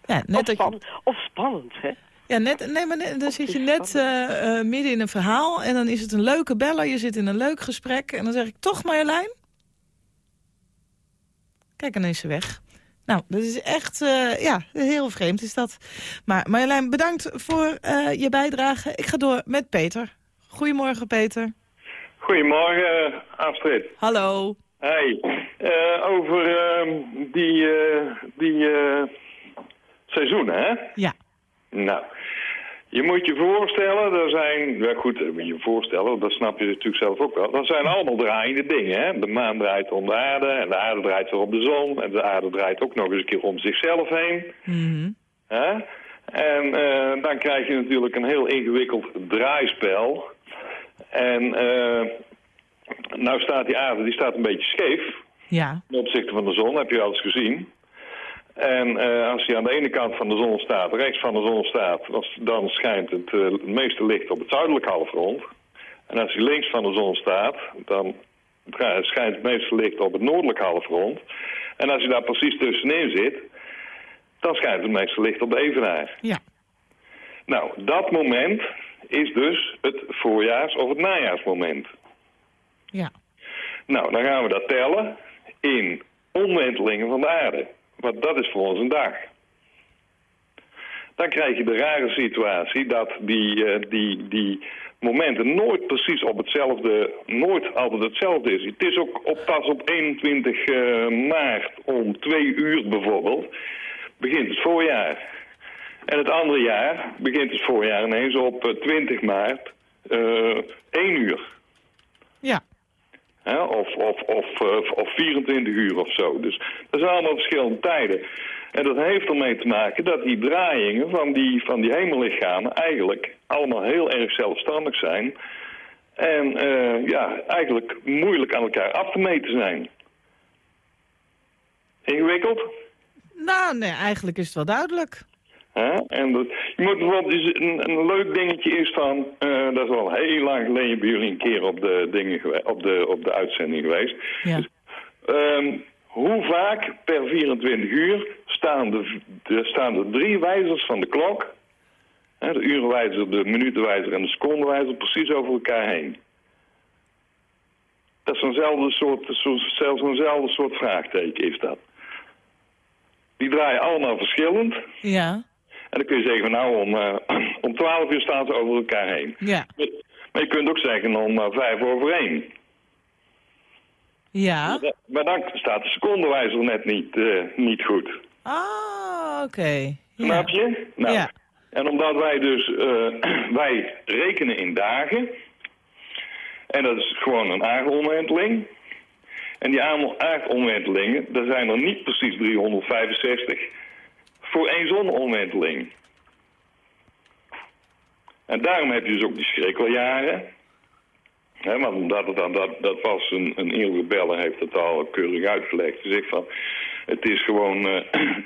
Ja, of, net je, spannend, of spannend, hè? Ja, net, nee, maar net- dan Of zit je net eh, eh, midden in een verhaal en dan is het een leuke beller. Je zit in een leuk gesprek en dan zeg ik toch Marjolein? Kijk, en dan is ze weg. Nou, dat is echt, eh, ja, heel vreemd is dat. Maar Marjolein, bedankt voor je bijdrage. Ik ga door met Peter. Goedemorgen, Peter. Goedemorgen, Astrid. Hallo. Hey, eh, over ehm, die, eh, die eh, Seizoenen, hè? Ja. Nou, je moet je voorstellen, er zijn, ja goed, je je voorstellen, dat snap je natuurlijk zelf ook wel. Dat zijn allemaal draaiende dingen, hè. De maan draait om de aarde en de aarde draait weer om de zon en de aarde draait ook nog eens een keer om zichzelf heen. Hè? En dan krijg je natuurlijk een heel ingewikkeld draaispel. En eh, nou staat die aarde die staat een beetje scheef Ja. ten opzichte van de zon, heb je wel eens gezien. En eh, als hij aan de ene kant van de zon staat, rechts van de zon staat, dan- dan schijnt het, eh, het meeste licht op het zuidelijk halfrond. En als hij links van de zon staat, dan schijnt het meeste licht op het noordelijk halfrond. En als hij daar precies tussenin zit, dan schijnt het meeste licht op de evenaar. Ja. Nou, dat moment is dus het voorjaars- of het najaarsmoment. Ja. Nou, dan gaan we dat tellen in omwentelingen van de aarde. Want dat is voor ons een dag. Dan krijg je de rare situatie dat die, eh, die, die momenten nooit precies op hetzelfde, nooit altijd hetzelfde is. Het is ook op, pas op 21 eh, maart om twee uur bijvoorbeeld, begint het voorjaar. En het andere jaar begint het voorjaar ineens op eh, 20 maart, eh 1 uur. Ja. Hè, of, of, of, eh, of 24 uur of zo. Dus dat zijn allemaal verschillende tijden. En dat heeft ermee te maken dat die draaiingen van die, van die hemellichamen eigenlijk allemaal heel erg zelfstandig zijn. En eh, ja, eigenlijk moeilijk aan elkaar af te meten zijn. Ingewikkeld? Nou, nee, eigenlijk is het wel duidelijk. En dat, je moet bijvoorbeeld eens- een, een leuk dingetje is van, eh, dat is al heel lang geleden bij jullie een keer op de, dingen op de, op de uitzending geweest. Ja. Ehm, hoe vaak per 24 uur staan de, de, staan de drie wijzers van de klok, hè, de urenwijzer, de minutenwijzer en de secondenwijzer, precies over elkaar heen? Dat is eenzelfde soort, zelfs eenzelfde soort vraagteken is dat. Die draaien allemaal verschillend. Ja. En dan kun je zeggen, van, nou, om, eh, [clears throat] om 12 uur staan ze over elkaar heen. Ja. Maar je kunt ook zeggen om eh, vijf over één. Ja. Maar dan staat de secondenwijzer net niet, eh, niet goed. Ah, oké. Snap je? Nou, Ja. En omdat wij dus, [clears throat] wij rekenen in dagen. En dat is gewoon een aardomwenteling. En die aard- aardomwentelingen, daar zijn er niet precies 365 voor één zonomwenteling. En daarom heb je dus ook die schrikkeljaren. Hè, want omdat het dan, dat, dat was een, een eeuwige beller heeft het al keurig uitgelegd. Hij zegt van, het is gewoon, eh, [clears throat]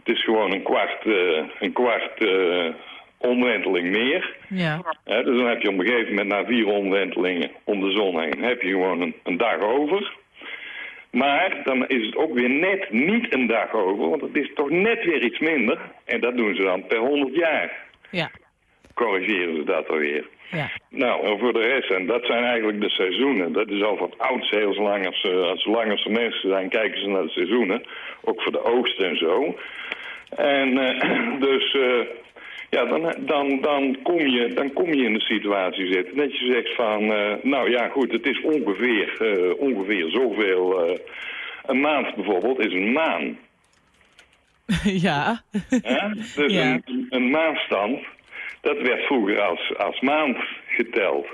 het is gewoon een kwart, eh, een kwart eh, omwenteling meer. Ja. Dus dan heb je op een gegeven moment na vier omwentelingen om de zon heen, heb je gewoon een, een dag over. Maar dan is het ook weer net niet een dag over, want het is toch net weer iets minder. En dat doen ze dan per 100 jaar. Ja. Corrigeren ze dat alweer. Ja. Nou, en voor de rest, en dat zijn eigenlijk de seizoenen. Dat is al van ouds, heel zolang als, ze- als zolang als er mensen zijn, kijken ze naar de seizoenen. Ook voor de oogst en zo. En eh, [clears throat] dus, eh, ja, dan, dan, dan, kom je, dan kom je in de situatie zitten. Dat je zegt van, eh, nou ja, goed, het is ongeveer, eh, ongeveer zoveel... eh, een maand bijvoorbeeld is een maan. [laughs] ja. Dus Ja. een, een maandstand, dat werd vroeger als, als maand geteld.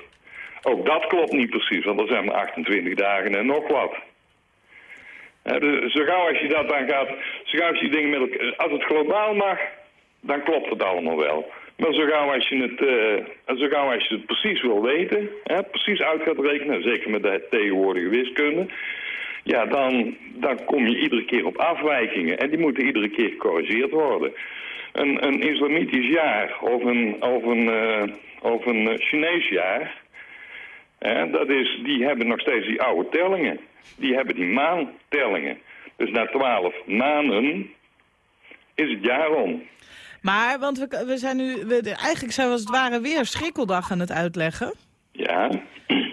Ook dat klopt niet precies, want er zijn maar 28 dagen en nog wat. Dus zo gauw als je dat dan gaat, zo gauw als je dingen met elkaar, als het globaal mag, dan klopt het allemaal wel. Maar zo gauw als je het, eh, zo als je het precies wil weten, hè, precies uit gaat rekenen, zeker met de tegenwoordige wiskunde, ja, dan, dan kom je iedere keer op afwijkingen. En die moeten iedere keer gecorrigeerd worden. Een, een islamitisch jaar of een, of een, eh, of een eh, Chinees jaar... Hè, dat is, die hebben nog steeds die oude tellingen. Die hebben die maantellingen. Dus na twaalf maanden is het jaar om. Maar, want we, we zijn nu... We, eigenlijk zijn we als het ware weer schrikkeldag aan het uitleggen. Ja,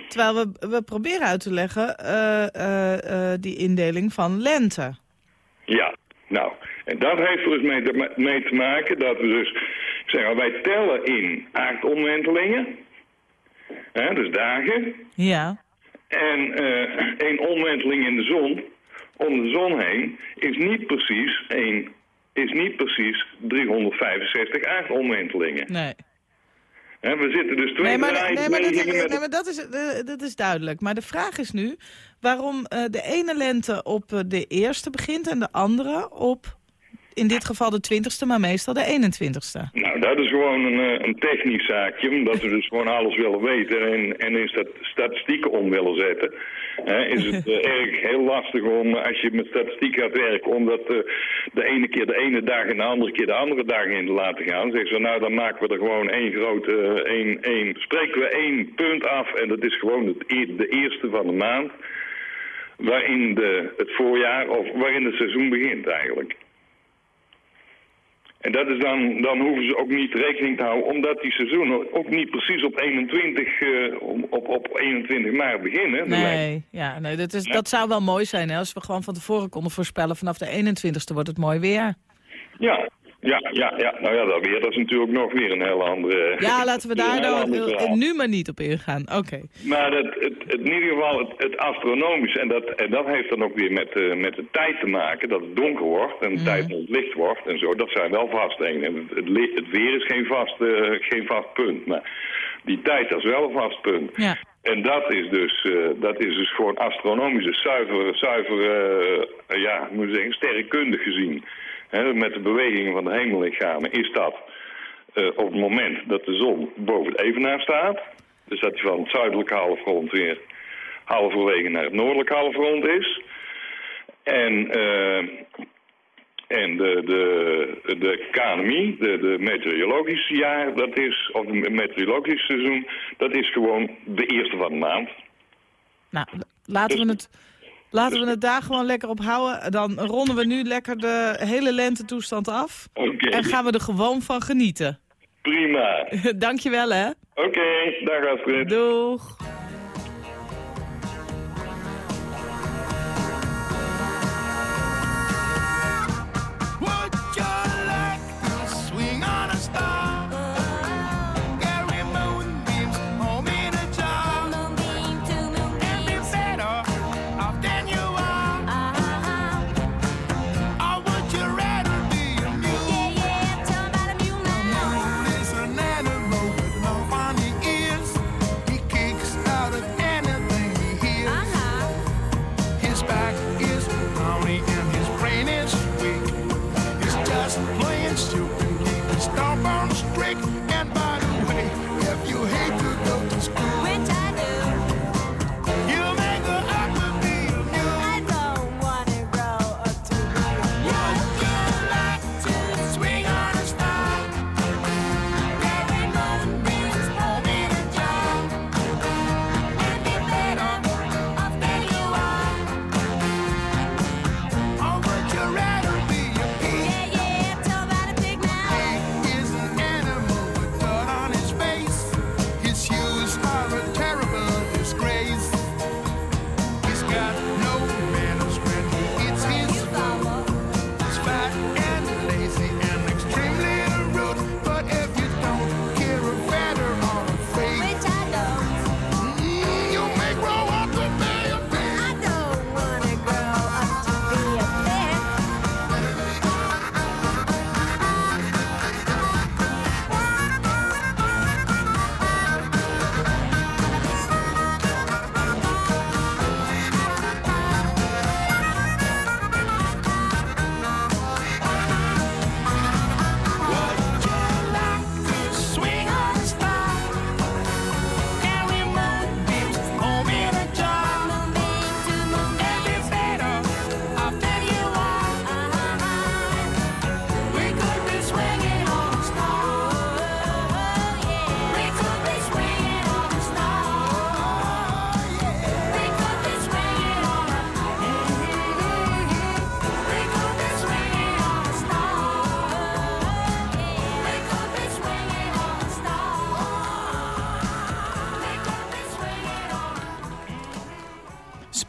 Terwijl we, we proberen uit te leggen eh, eh, eh, die indeling van lente. Ja, nou, en dat heeft er dus mee te, mee te maken dat we dus, zeg maar, wij tellen in aardomwentelingen, hè, dus dagen, Ja. en één omwenteling in de zon, om de zon heen, is niet precies één is niet precies 365 aardomwentelingen. Nee. We zitten dus twee Nee, maar, nee, maar, dat, bewegingen is, met nee, maar dat, is, dat is duidelijk. Maar de vraag is nu waarom eh, de ene lente op eh, de eerste begint... en de andere op, in dit geval de twintigste, maar meestal de 21ste. Nou, dat is gewoon een, eh, een technisch zaakje, omdat we dus gewoon alles willen weten en, en in stat- statistieken om willen zetten. Is het eh, [laughs] erg heel lastig om, als je met statistiek gaat werken, om dat eh, de ene keer de ene dag en de andere keer de andere dag in te laten gaan. Zeggen ze, nou dan maken we er gewoon één grote, één, één, spreken we één punt af en dat is gewoon het, de eerste van de maand. Waarin de, het voorjaar, of waarin het seizoen begint eigenlijk. En dat is dan, dan hoeven ze ook niet rekening te houden, omdat die seizoenen ook niet precies op 21, eh, op, op 21 maart beginnen. Nee, ja, nee dat, is, dat zou wel mooi zijn hè, als we gewoon van tevoren konden voorspellen... vanaf de 21ste wordt het mooi weer. Ja, ja, ja, ja. Nou ja, dat weer, dat is natuurlijk nog weer een hele andere... Ja, [laughs] laten we daar dan eh, nu maar niet op ingaan. Oké. Maar het, het, het, in ieder geval het, het astronomisch, en dat, en dat heeft dan ook weer met, eh, met de tijd te maken, dat het donker wordt en de tijd het licht wordt en zo, dat zijn wel. En het, het, het weer is geen vast, eh, geen vast punt, maar die tijd dat is wel een vast punt. Ja. En dat is dus, eh, dat is dus gewoon astronomisch, dus zuiver, zuiver ja, moet ik zeggen, sterrenkundig gezien. Hè, met de bewegingen van de hemellichamen is dat eh, op het moment dat de zon boven het evenaar staat, dus dat hij van het zuidelijke halfrond weer halverwege naar het noordelijke halfrond is. En, eh, en de, de, de KNMI, de, de meteorologische jaar, dat is, of het meteorologisch seizoen, dat is gewoon de eerste van de maand. Nou, laten Dus- we het... Laten we het daar gewoon lekker op houden. Dan ronden we nu lekker de hele lentetoestand af. Oké, En gaan we er gewoon van genieten. prima. [laughs] Dankjewel, hè. Oké, dag Astrid. Doeg.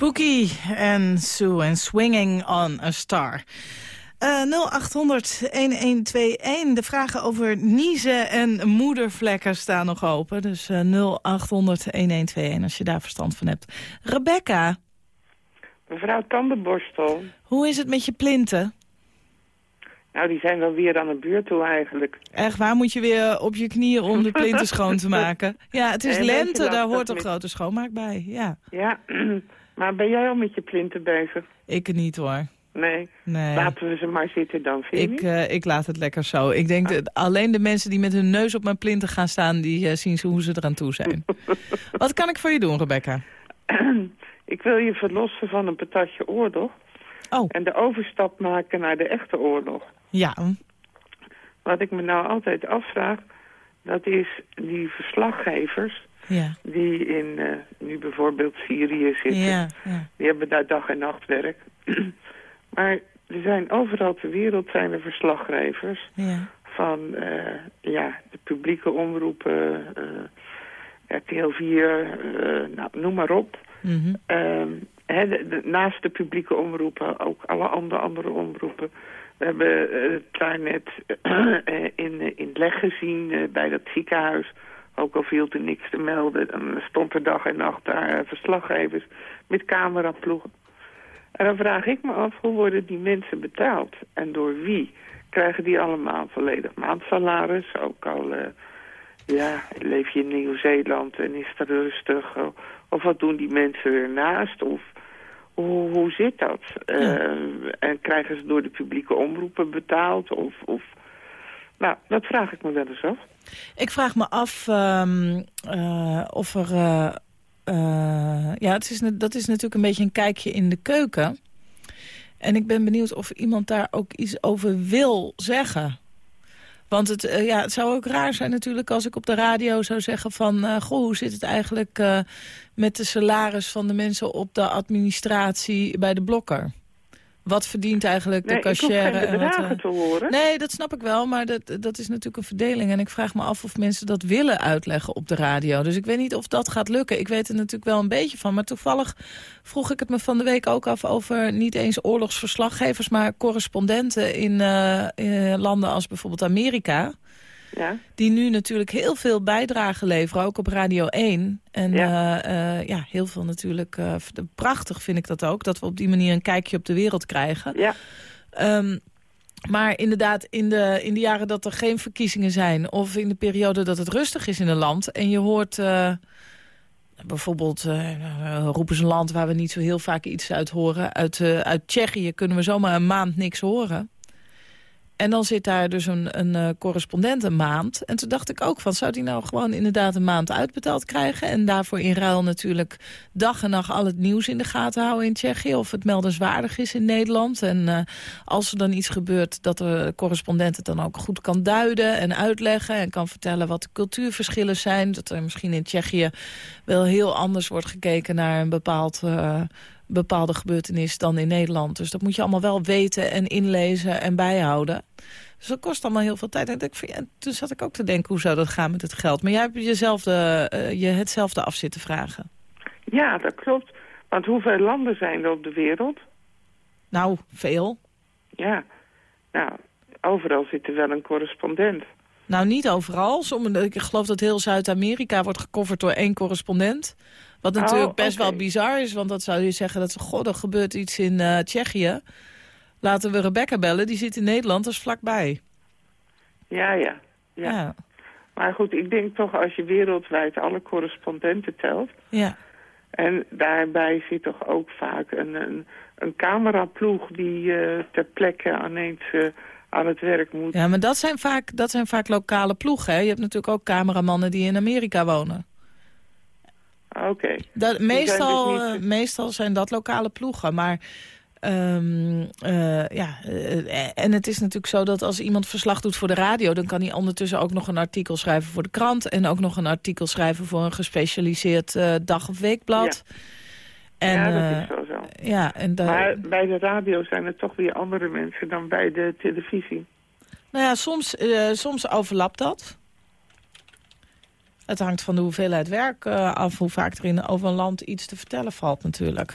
Spooky en Sue en Swinging on a Star. Eh 0800-1121. De vragen over niezen en moedervlekken staan nog open. Dus eh 0800-1121 als je daar verstand van hebt. Rebecca, Mevrouw Tandenborstel. hoe is het met je plinten? Nou, die zijn wel weer aan de buurt toe eigenlijk. Echt, waar moet je weer op je knieën om de plinten schoon te [laughs] maken? Ja, het is lente, daar hoort een met- grote schoonmaak bij. Ja, Ja, [clears throat] maar ben jij al met je plinten bezig? ik niet hoor. Nee. Nee. Laten we ze maar zitten dan, vind Ik, eh, ik laat het lekker zo. Ik denk dat alleen de mensen die met hun neus op mijn plinten gaan staan... die eh, zien hoe ze eraan toe zijn. [laughs] Wat kan ik voor je doen, Rebecca? [clears throat] Ik wil je verlossen van een patatje oorlog. Oh. En de overstap maken naar de echte oorlog. Ja, Wat ik me nou altijd afvraag, dat is die verslaggevers... ja, die in eh, nu bijvoorbeeld Syrië zitten. ja, ja. Die hebben daar dag en nacht werk. [clears throat] maar er zijn overal ter wereld zijn er verslaggevers... ja. van eh, ja, de publieke omroepen, eh, RTL 4, eh, nou, noem maar op. De- de- naast de publieke omroepen, ook alle andere, andere omroepen. We hebben eh, het daar net [clears throat] in, in Leg gezien bij dat ziekenhuis. Ook al viel er niks te melden. Dan stond er dag en nacht daar eh, verslaggevers met cameraploegen. En dan vraag ik me af, hoe worden die mensen betaald? En door wie? Krijgen die allemaal volledig maandsalaris? Ook al eh, ja, leef je in Nieuw-Zeeland en is het rustig? Of, of wat doen die mensen ernaast? Of hoe, hoe zit dat? Eh, en krijgen ze door de publieke omroepen betaald? Of, of... Nou, dat vraag ik me wel eens af. Ik vraag me af ehm, eh, of er... eh, eh, ja, het is, dat is natuurlijk een beetje een kijkje in de keuken. En ik ben benieuwd of iemand daar ook iets over wil zeggen. Want het, ja, het zou ook raar zijn natuurlijk als ik op de radio zou zeggen van... goh, hoe zit het eigenlijk met de salaris van de mensen op de administratie bij de blokker? Wat verdient eigenlijk Nee, de ik hoef cashier? geen en wat, bedragen eh, te horen. Nee, dat snap ik wel, maar dat, dat is natuurlijk een verdeling. En ik vraag me af of mensen dat willen uitleggen op de radio. Dus ik weet niet of dat gaat lukken. Ik weet er natuurlijk wel een beetje van. Maar toevallig vroeg ik het me van de week ook af over niet eens oorlogsverslaggevers... maar correspondenten in, eh, in landen als bijvoorbeeld Amerika... Ja. Die nu natuurlijk heel veel bijdragen leveren, ook op Radio 1. En Ja. ja, ja heel veel natuurlijk. eh, prachtig vind ik dat ook, dat we op die manier een kijkje op de wereld krijgen. Ja. Ehm, maar inderdaad, in de, in de jaren dat er geen verkiezingen zijn... of in de periode dat het rustig is in een land... en je hoort eh, bijvoorbeeld, eh, eh, roepen ze een land... waar we niet zo heel vaak iets uit horen. Uit, eh, uit Tsjechië kunnen we zomaar een maand niks horen. En dan zit daar dus een, een eh, correspondent een maand. En toen dacht ik ook van, zou die nou gewoon inderdaad een maand uitbetaald krijgen? En daarvoor in ruil natuurlijk dag en nacht al het nieuws in de gaten houden in Tsjechië. Of het meldenswaardig is in Nederland. En eh, als er dan iets gebeurt, dat de correspondent het dan ook goed kan duiden en uitleggen. En kan vertellen wat de cultuurverschillen zijn. Dat er misschien in Tsjechië wel heel anders wordt gekeken naar een bepaald... eh, bepaalde gebeurtenis dan in Nederland. Dus dat moet je allemaal wel weten en inlezen en bijhouden. Dus dat kost allemaal heel veel tijd. En toen zat ik ook te denken, hoe zou dat gaan met het geld? Maar jij hebt jezelf eh, je hetzelfde af zitten vragen. ja, dat klopt. Want hoeveel landen zijn er op de wereld? Nou, veel. Ja, nou, overal zit er wel een correspondent. Nou, niet overal. Sommige, ik geloof dat heel Zuid-Amerika wordt gecoverd door één correspondent. Wat natuurlijk Oh, best wel bizar is, want dat zou je zeggen... dat god, er gebeurt iets in eh, Tsjechië. Laten we Rebecca bellen, die zit in Nederland, dat is vlakbij. Ja, ja, ja. Ja, Maar goed, ik denk toch als je wereldwijd alle correspondenten telt... ja. en daarbij zit toch ook vaak een, een, een cameraploeg die eh, ter plekke ineens eh, aan het werk moet. ja maar dat zijn, vaak, dat zijn vaak lokale ploegen. Hè? Je hebt natuurlijk ook cameramannen die in Amerika wonen. Oké. Dat, zijn meestal, dus niet- eh, meestal zijn dat lokale ploegen, maar... ehm, eh, ja, eh, en het is natuurlijk zo dat als iemand verslag doet voor de radio... dan kan hij ondertussen ook nog een artikel schrijven voor de krant... en ook nog een artikel schrijven voor een gespecialiseerd dag- of weekblad. En, ja, dat eh, is wel zo. ja, en Maar bij de radio zijn er toch weer andere mensen dan bij de televisie. nou ja, soms, soms overlapt dat. Het hangt van de hoeveelheid werk eh, af... hoe vaak er in over een land iets te vertellen valt natuurlijk.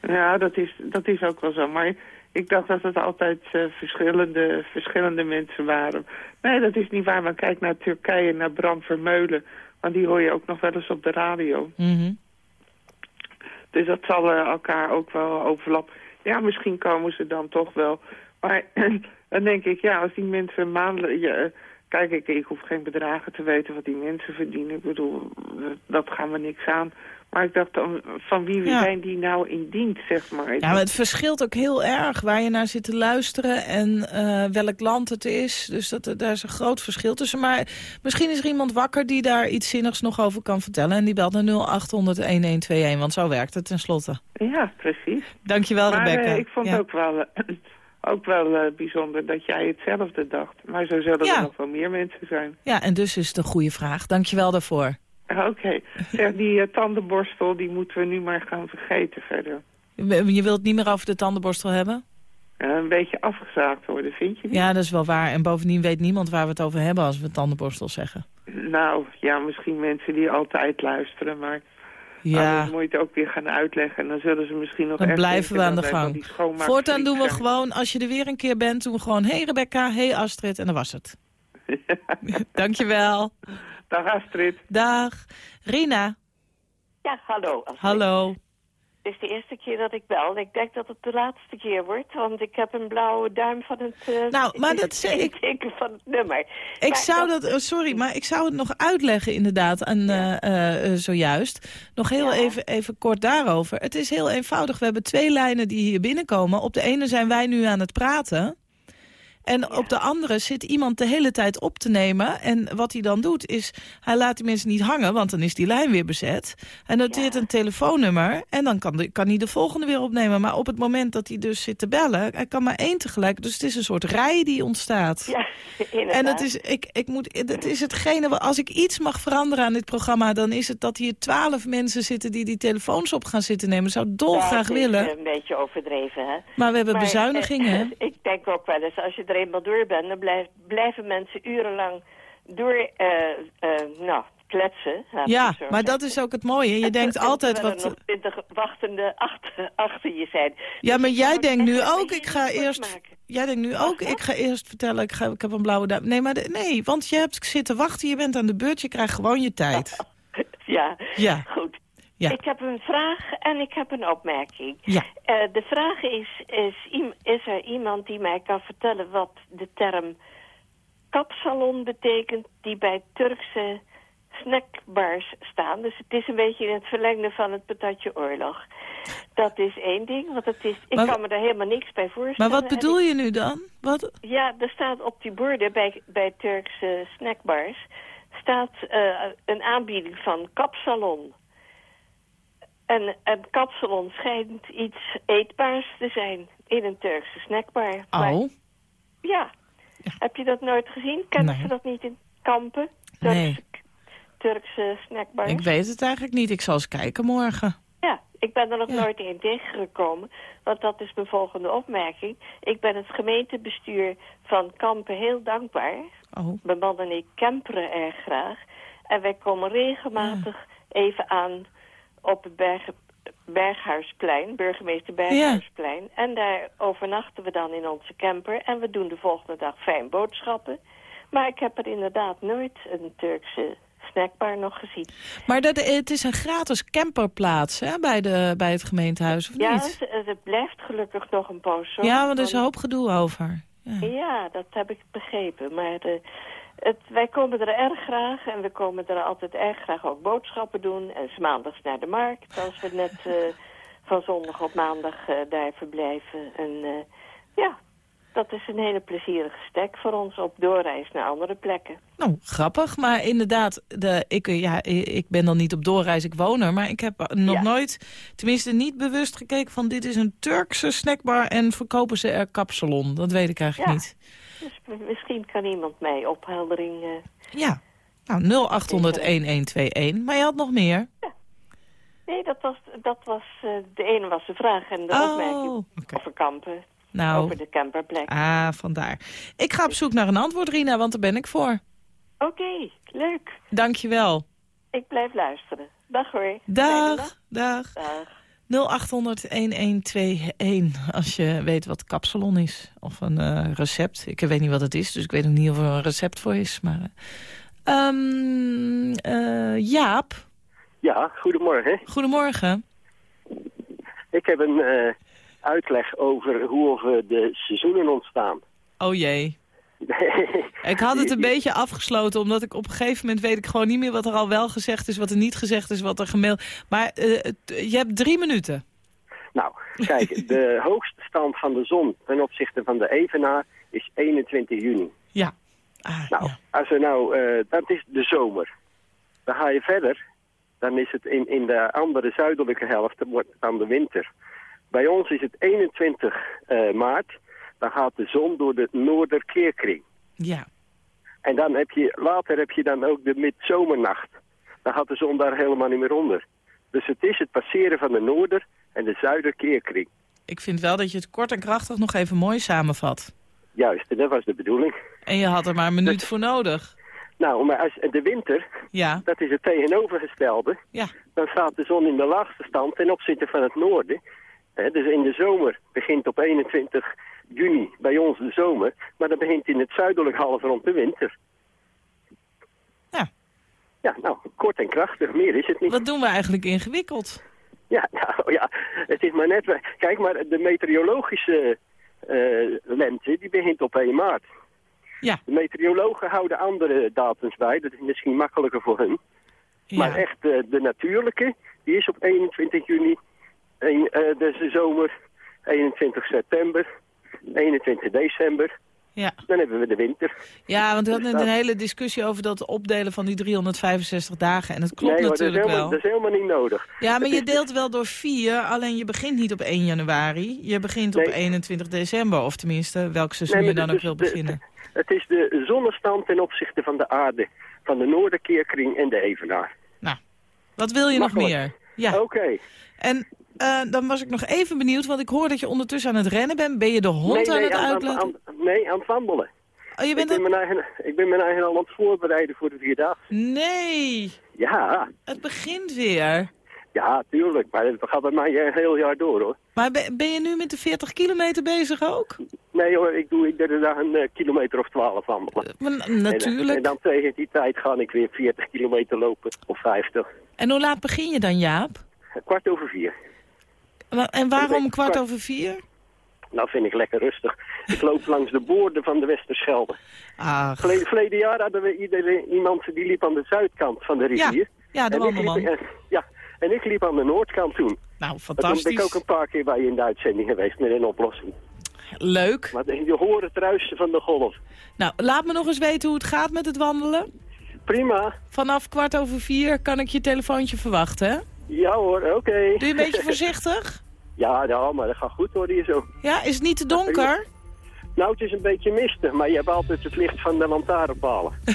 Ja, dat is, dat is ook wel zo. Maar ik dacht dat het altijd eh, verschillende, verschillende mensen waren. Nee, dat is niet waar. Maar kijk naar Turkije, naar Bram Vermeulen. Want die hoor je ook nog wel eens op de radio. Mhm. Dus dat zal eh, elkaar ook wel overlappen. Ja, misschien komen ze dan toch wel. Maar [clears throat] Dan denk ik, ja, als die mensen maanden... Ja, eh, kijk, ik, ik hoef geen bedragen te weten wat die mensen verdienen. Ik bedoel, dat gaan we niks aan. Maar ik dacht dan, van wie Ja. zijn die nou in dienst, zeg maar? Ja, maar het verschilt ook heel erg waar je naar zit te luisteren en eh, welk land het is. Dus dat, daar is een groot verschil tussen. Maar misschien is er iemand wakker die daar iets zinnigs nog over kan vertellen. En die belt naar 0800-1121, want zo werkt het tenslotte. Ja, precies. Dankjewel, maar Rebecca. eh, ik vond Ja. ook wel, eh, [clears throat] ook wel eh, bijzonder dat jij hetzelfde dacht. Maar zo zullen Ja. er nog wel meer mensen zijn. Ja, en dus is het een goede vraag. Dankjewel daarvoor. Oké. [laughs] Zeg, die eh, tandenborstel, die moeten we nu maar gaan vergeten verder. Je wilt het niet meer over de tandenborstel hebben? Eh, een beetje afgezaagd worden, vind je niet? Ja, dat is wel waar. En bovendien weet niemand waar we het over hebben als we tandenborstel zeggen. Nou, ja, misschien mensen die altijd luisteren, maar... Ja. Anders moet je het ook weer gaan uitleggen en dan zullen ze misschien nog Dan echt blijven we aan de gang. Voortaan doen we gewoon, als je er weer een keer bent, doen we gewoon... Hey Rebecca, hey Astrid, en dan was het. [laughs] Dankjewel. Dag Astrid. Dag. Rina. Ja, hallo. Astrid. Hallo. Het is de eerste keer dat ik bel. Ik denk dat het de laatste keer wordt, want ik heb een blauwe duim van het... eh, Nou, maar [laughs] dat zeg ik- van het nummer. Ik Maar zou dat, oh, sorry, maar ik zou het nog uitleggen inderdaad, en, eh, eh, zojuist. Nog heel even, even kort daarover. Het is heel eenvoudig. We hebben twee lijnen die hier binnenkomen. Op de ene zijn wij nu aan het praten. En op de andere zit iemand de hele tijd op te nemen. En wat hij dan doet is, hij laat die mensen niet hangen, want dan is die lijn weer bezet. Hij noteert een telefoonnummer en dan kan, de, kan hij de volgende weer opnemen. Maar op het moment dat hij dus zit te bellen, hij kan maar één tegelijk. Dus het is een soort rij die ontstaat. Ja, [laughs] inderdaad. En het is, ik, ik moet, het is hetgene, als ik iets mag veranderen aan dit programma... dan is het dat hier twaalf mensen zitten die die telefoons op gaan zitten nemen. Zou dolgraag Dat is, willen. een beetje overdreven, hè? Maar we hebben bezuinigingen, hè? [laughs] ik denk ook wel eens, als je er eenmaal door bent... dan blijf- blijven mensen urenlang door, eh, eh, nou, kletsen. Ja, maar dat is ook het mooie. Je denkt [laughs] En altijd terwijl er wat... nog twintig wachtende achter, achter je zijn. Ja, maar Dus jij moet denkt nu ook, ik ga eerst... maken. Jij denkt nu ook, ik ga eerst vertellen, ik, ga, ik heb een blauwe duim. Nee, maar de- nee, want je hebt zitten wachten, je bent aan de beurt, je krijgt gewoon je tijd. [laughs] Ja, Ja. goed. Ja. Ik heb een vraag en ik heb een opmerking. Ja. Eh, de vraag is, is, is er iemand die mij kan vertellen wat de term kapsalon betekent die bij Turkse snackbars staan. Dus het is een beetje in het verlengde van het patatje oorlog. Dat is één ding, want het is, ik Maar- kan me daar helemaal niks bij voorstellen. Maar wat bedoel je nu dan? Wat? ja, er staat op die borden bij, bij Turkse snackbars... staat eh, een aanbieding van kapsalon. En een kapsalon schijnt iets eetbaars te zijn in een Turkse snackbar. Maar- Oh, ja. Heb je dat nooit gezien? Kennen Nee. ze dat niet in kampen? Turkse, nee. Turkse snackbars? Ik weet het eigenlijk niet. Ik zal eens kijken morgen. Ja, ik ben er nog Ja. nooit in tegengekomen. Want dat is mijn volgende opmerking. Ik ben het gemeentebestuur van Kampen heel dankbaar. Oh. Mijn man en ik camperen erg graag. En wij komen regelmatig even aan op het Berg, Berghuisplein, burgemeester Berghuisplein. En daar overnachten we dan in onze camper. En we doen de volgende dag fijn boodschappen. Maar ik heb er inderdaad nooit een Turkse snackbar nog gezien. Maar dat, het is een gratis camperplaats hè, bij, de, bij het gemeentehuis, of Ja, niet? het, het blijft gelukkig nog een poos. Ja, want er is een hoop gedoe over. Ja. Ja, dat heb ik begrepen. Maar de, het, wij komen er erg graag en we komen er altijd erg graag ook boodschappen doen. En maandags naar de markt, als we net eh, van zondag op maandag eh, daar verblijven. En eh, ja, dat is een hele plezierige stek voor ons op doorreis naar andere plekken. Nou, grappig. Maar inderdaad, de, ik, ja, ik ben dan niet op doorreis, ik woon er. Maar ik heb nog Ja. nooit, tenminste niet bewust gekeken van... dit is een Turkse snackbar en verkopen ze er kapsalon. Dat weet ik eigenlijk Ja. niet. Dus misschien kan iemand mij opheldering... eh, Ja. Nou, 0800-1121. Maar je had nog meer? Nee, dat was, dat was eh, de ene was de vraag en de Oh, opmerking over kampen, Nou, over de camperplek. ah, vandaar. Ik ga op zoek naar een antwoord, Rina, want daar ben ik voor. Oké, leuk. Dank je wel. Ik blijf luisteren. Dag hoor. Dag, dag. Dag. 0800-1121 als je weet wat kapsalon is. Of een eh, recept. Ik weet niet wat het is, dus ik weet ook niet of er een recept voor is. Maar, eh. Ehm, eh, Jaap, Ja, goedemorgen. goedemorgen. Ik heb een eh, uitleg over hoe eh, de seizoenen ontstaan. Oh jee. [laughs] Ik had het een beetje afgesloten, omdat ik op een gegeven moment weet ik gewoon niet meer wat er al wel gezegd is, wat er niet gezegd is, wat er gemaild. Maar eh, je hebt drie minuten. Nou, kijk, de [laughs] hoogste stand van de zon ten opzichte van de evenaar is 21 juni. Ja. nou, als we nou, eh, dat is de zomer. Dan ga je verder, dan is het in, in de andere zuidelijke helft, wordt het dan de winter. Bij ons is het 21 eh, maart, dan gaat de zon door de noorderkeerkring. Ja. En dan heb je, later heb je dan ook de midzomernacht. Dan gaat de zon daar helemaal niet meer onder. Dus het is het passeren van de noorder- en de zuiderkeerkring. Ik vind wel dat je het kort en krachtig nog even mooi samenvat. Juist, en dat was de bedoeling. En je had er maar een minuut voor nodig. Nou, maar als de winter, Ja. dat is het tegenovergestelde. Ja. Dan staat de zon in de laagste stand ten opzichte van het noorden. Hè, dus in de zomer begint op 21 juni bij ons de zomer. Maar dan begint in het zuidelijk halfrond de winter. Ja. Ja, nou, kort en krachtig, meer is het niet. Wat doen we eigenlijk ingewikkeld? Ja, [laughs] nou ja, het is maar net... Kijk, maar de meteorologische eh, lente, die begint op 1 maart. Ja. De meteorologen houden andere datums bij, dat is misschien makkelijker voor hun. Maar echt eh, de natuurlijke, die is op 21 juni, een, eh, dus de zomer, 21 september, 21 december. Ja. Dan hebben we de winter. Ja, want we hadden Dus net dat- een hele discussie over dat opdelen van die 365 dagen. En het klopt nee, hoor, dat natuurlijk helemaal, wel. dat is helemaal niet nodig. Ja, maar je deelt wel door vier, alleen je begint niet op 1 januari. Je begint op Nee. 21 december, of tenminste, welk seizoen Nee, je dan ook dus wil de- beginnen. Het is de zonnestand ten opzichte van de aarde, van de noorderkeerkring en de evenaar. Wat wil je nog meer? Ja. Oké. En eh, dan was ik nog even benieuwd, want ik hoor dat je ondertussen aan het rennen bent. Ben je de hond nee, aan nee, het aan, uitlaten? aan- aan- nee, aan het wandelen. Oh, je bent ik, ben mijn eigen, ik ben mijn eigen al aan het voorbereiden voor de vierdaag. Nee, Ja, het begint weer. ja, tuurlijk. Maar het gaat bij mij een heel jaar door, hoor. Maar ben, ben je nu met de 40 kilometer bezig ook? Nee hoor, ik doe iedere dag een eh, kilometer of twaalf wandelen. Maar En, eh, natuurlijk. En, dan tegen die tijd ga ik weer 40 kilometer lopen, of 50. En hoe laat begin je dan, Jaap? Kwart over vier. En waarom kwart over vier? Nou vind ik lekker rustig. Ik loop [laughs] langs de boorden van de Westerschelde. Ach, Verleden, verleden jaar hadden we iedereen, iemand die liep aan de zuidkant van de rivier. ja, de ik liep- wandelman. en- ja, en ik liep aan de noordkant toen. Nou, Toen ben ik fantastisch. ook een paar keer bij je in de uitzending geweest met een oplossing. Leuk. Maar je hoort het ruisen van de golf. Nou, laat me nog eens weten hoe het gaat met het wandelen. Prima. Vanaf kwart over vier kan ik je telefoontje verwachten, hè? Ja hoor, oké. Doe je een beetje voorzichtig? [laughs] ja, ja, maar dat gaat goed worden hier zo. Ja, is het niet te donker? Nou, het is een beetje mistig, maar je hebt altijd het licht van de lantaarnpalen. [laughs]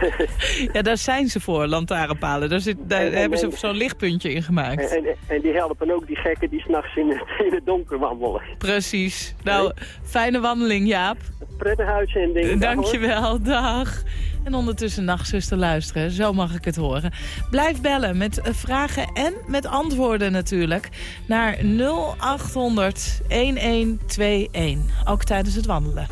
[laughs] Ja, daar zijn ze voor, lantaarnpalen. Daar, zit, daar En- en- hebben ze zo'n lichtpuntje in gemaakt. En, en, die helpen ook die gekken die s'nachts in, het- in het donker wandelen. Precies. Nou, fijne wandeling, Jaap. Prettige uitzending. Dankjewel, dag. En ondertussen nachtzuster luisteren, zo mag ik het horen. Blijf bellen met eh, vragen en met antwoorden natuurlijk... naar 0800 1121, ook tijdens het wandelen.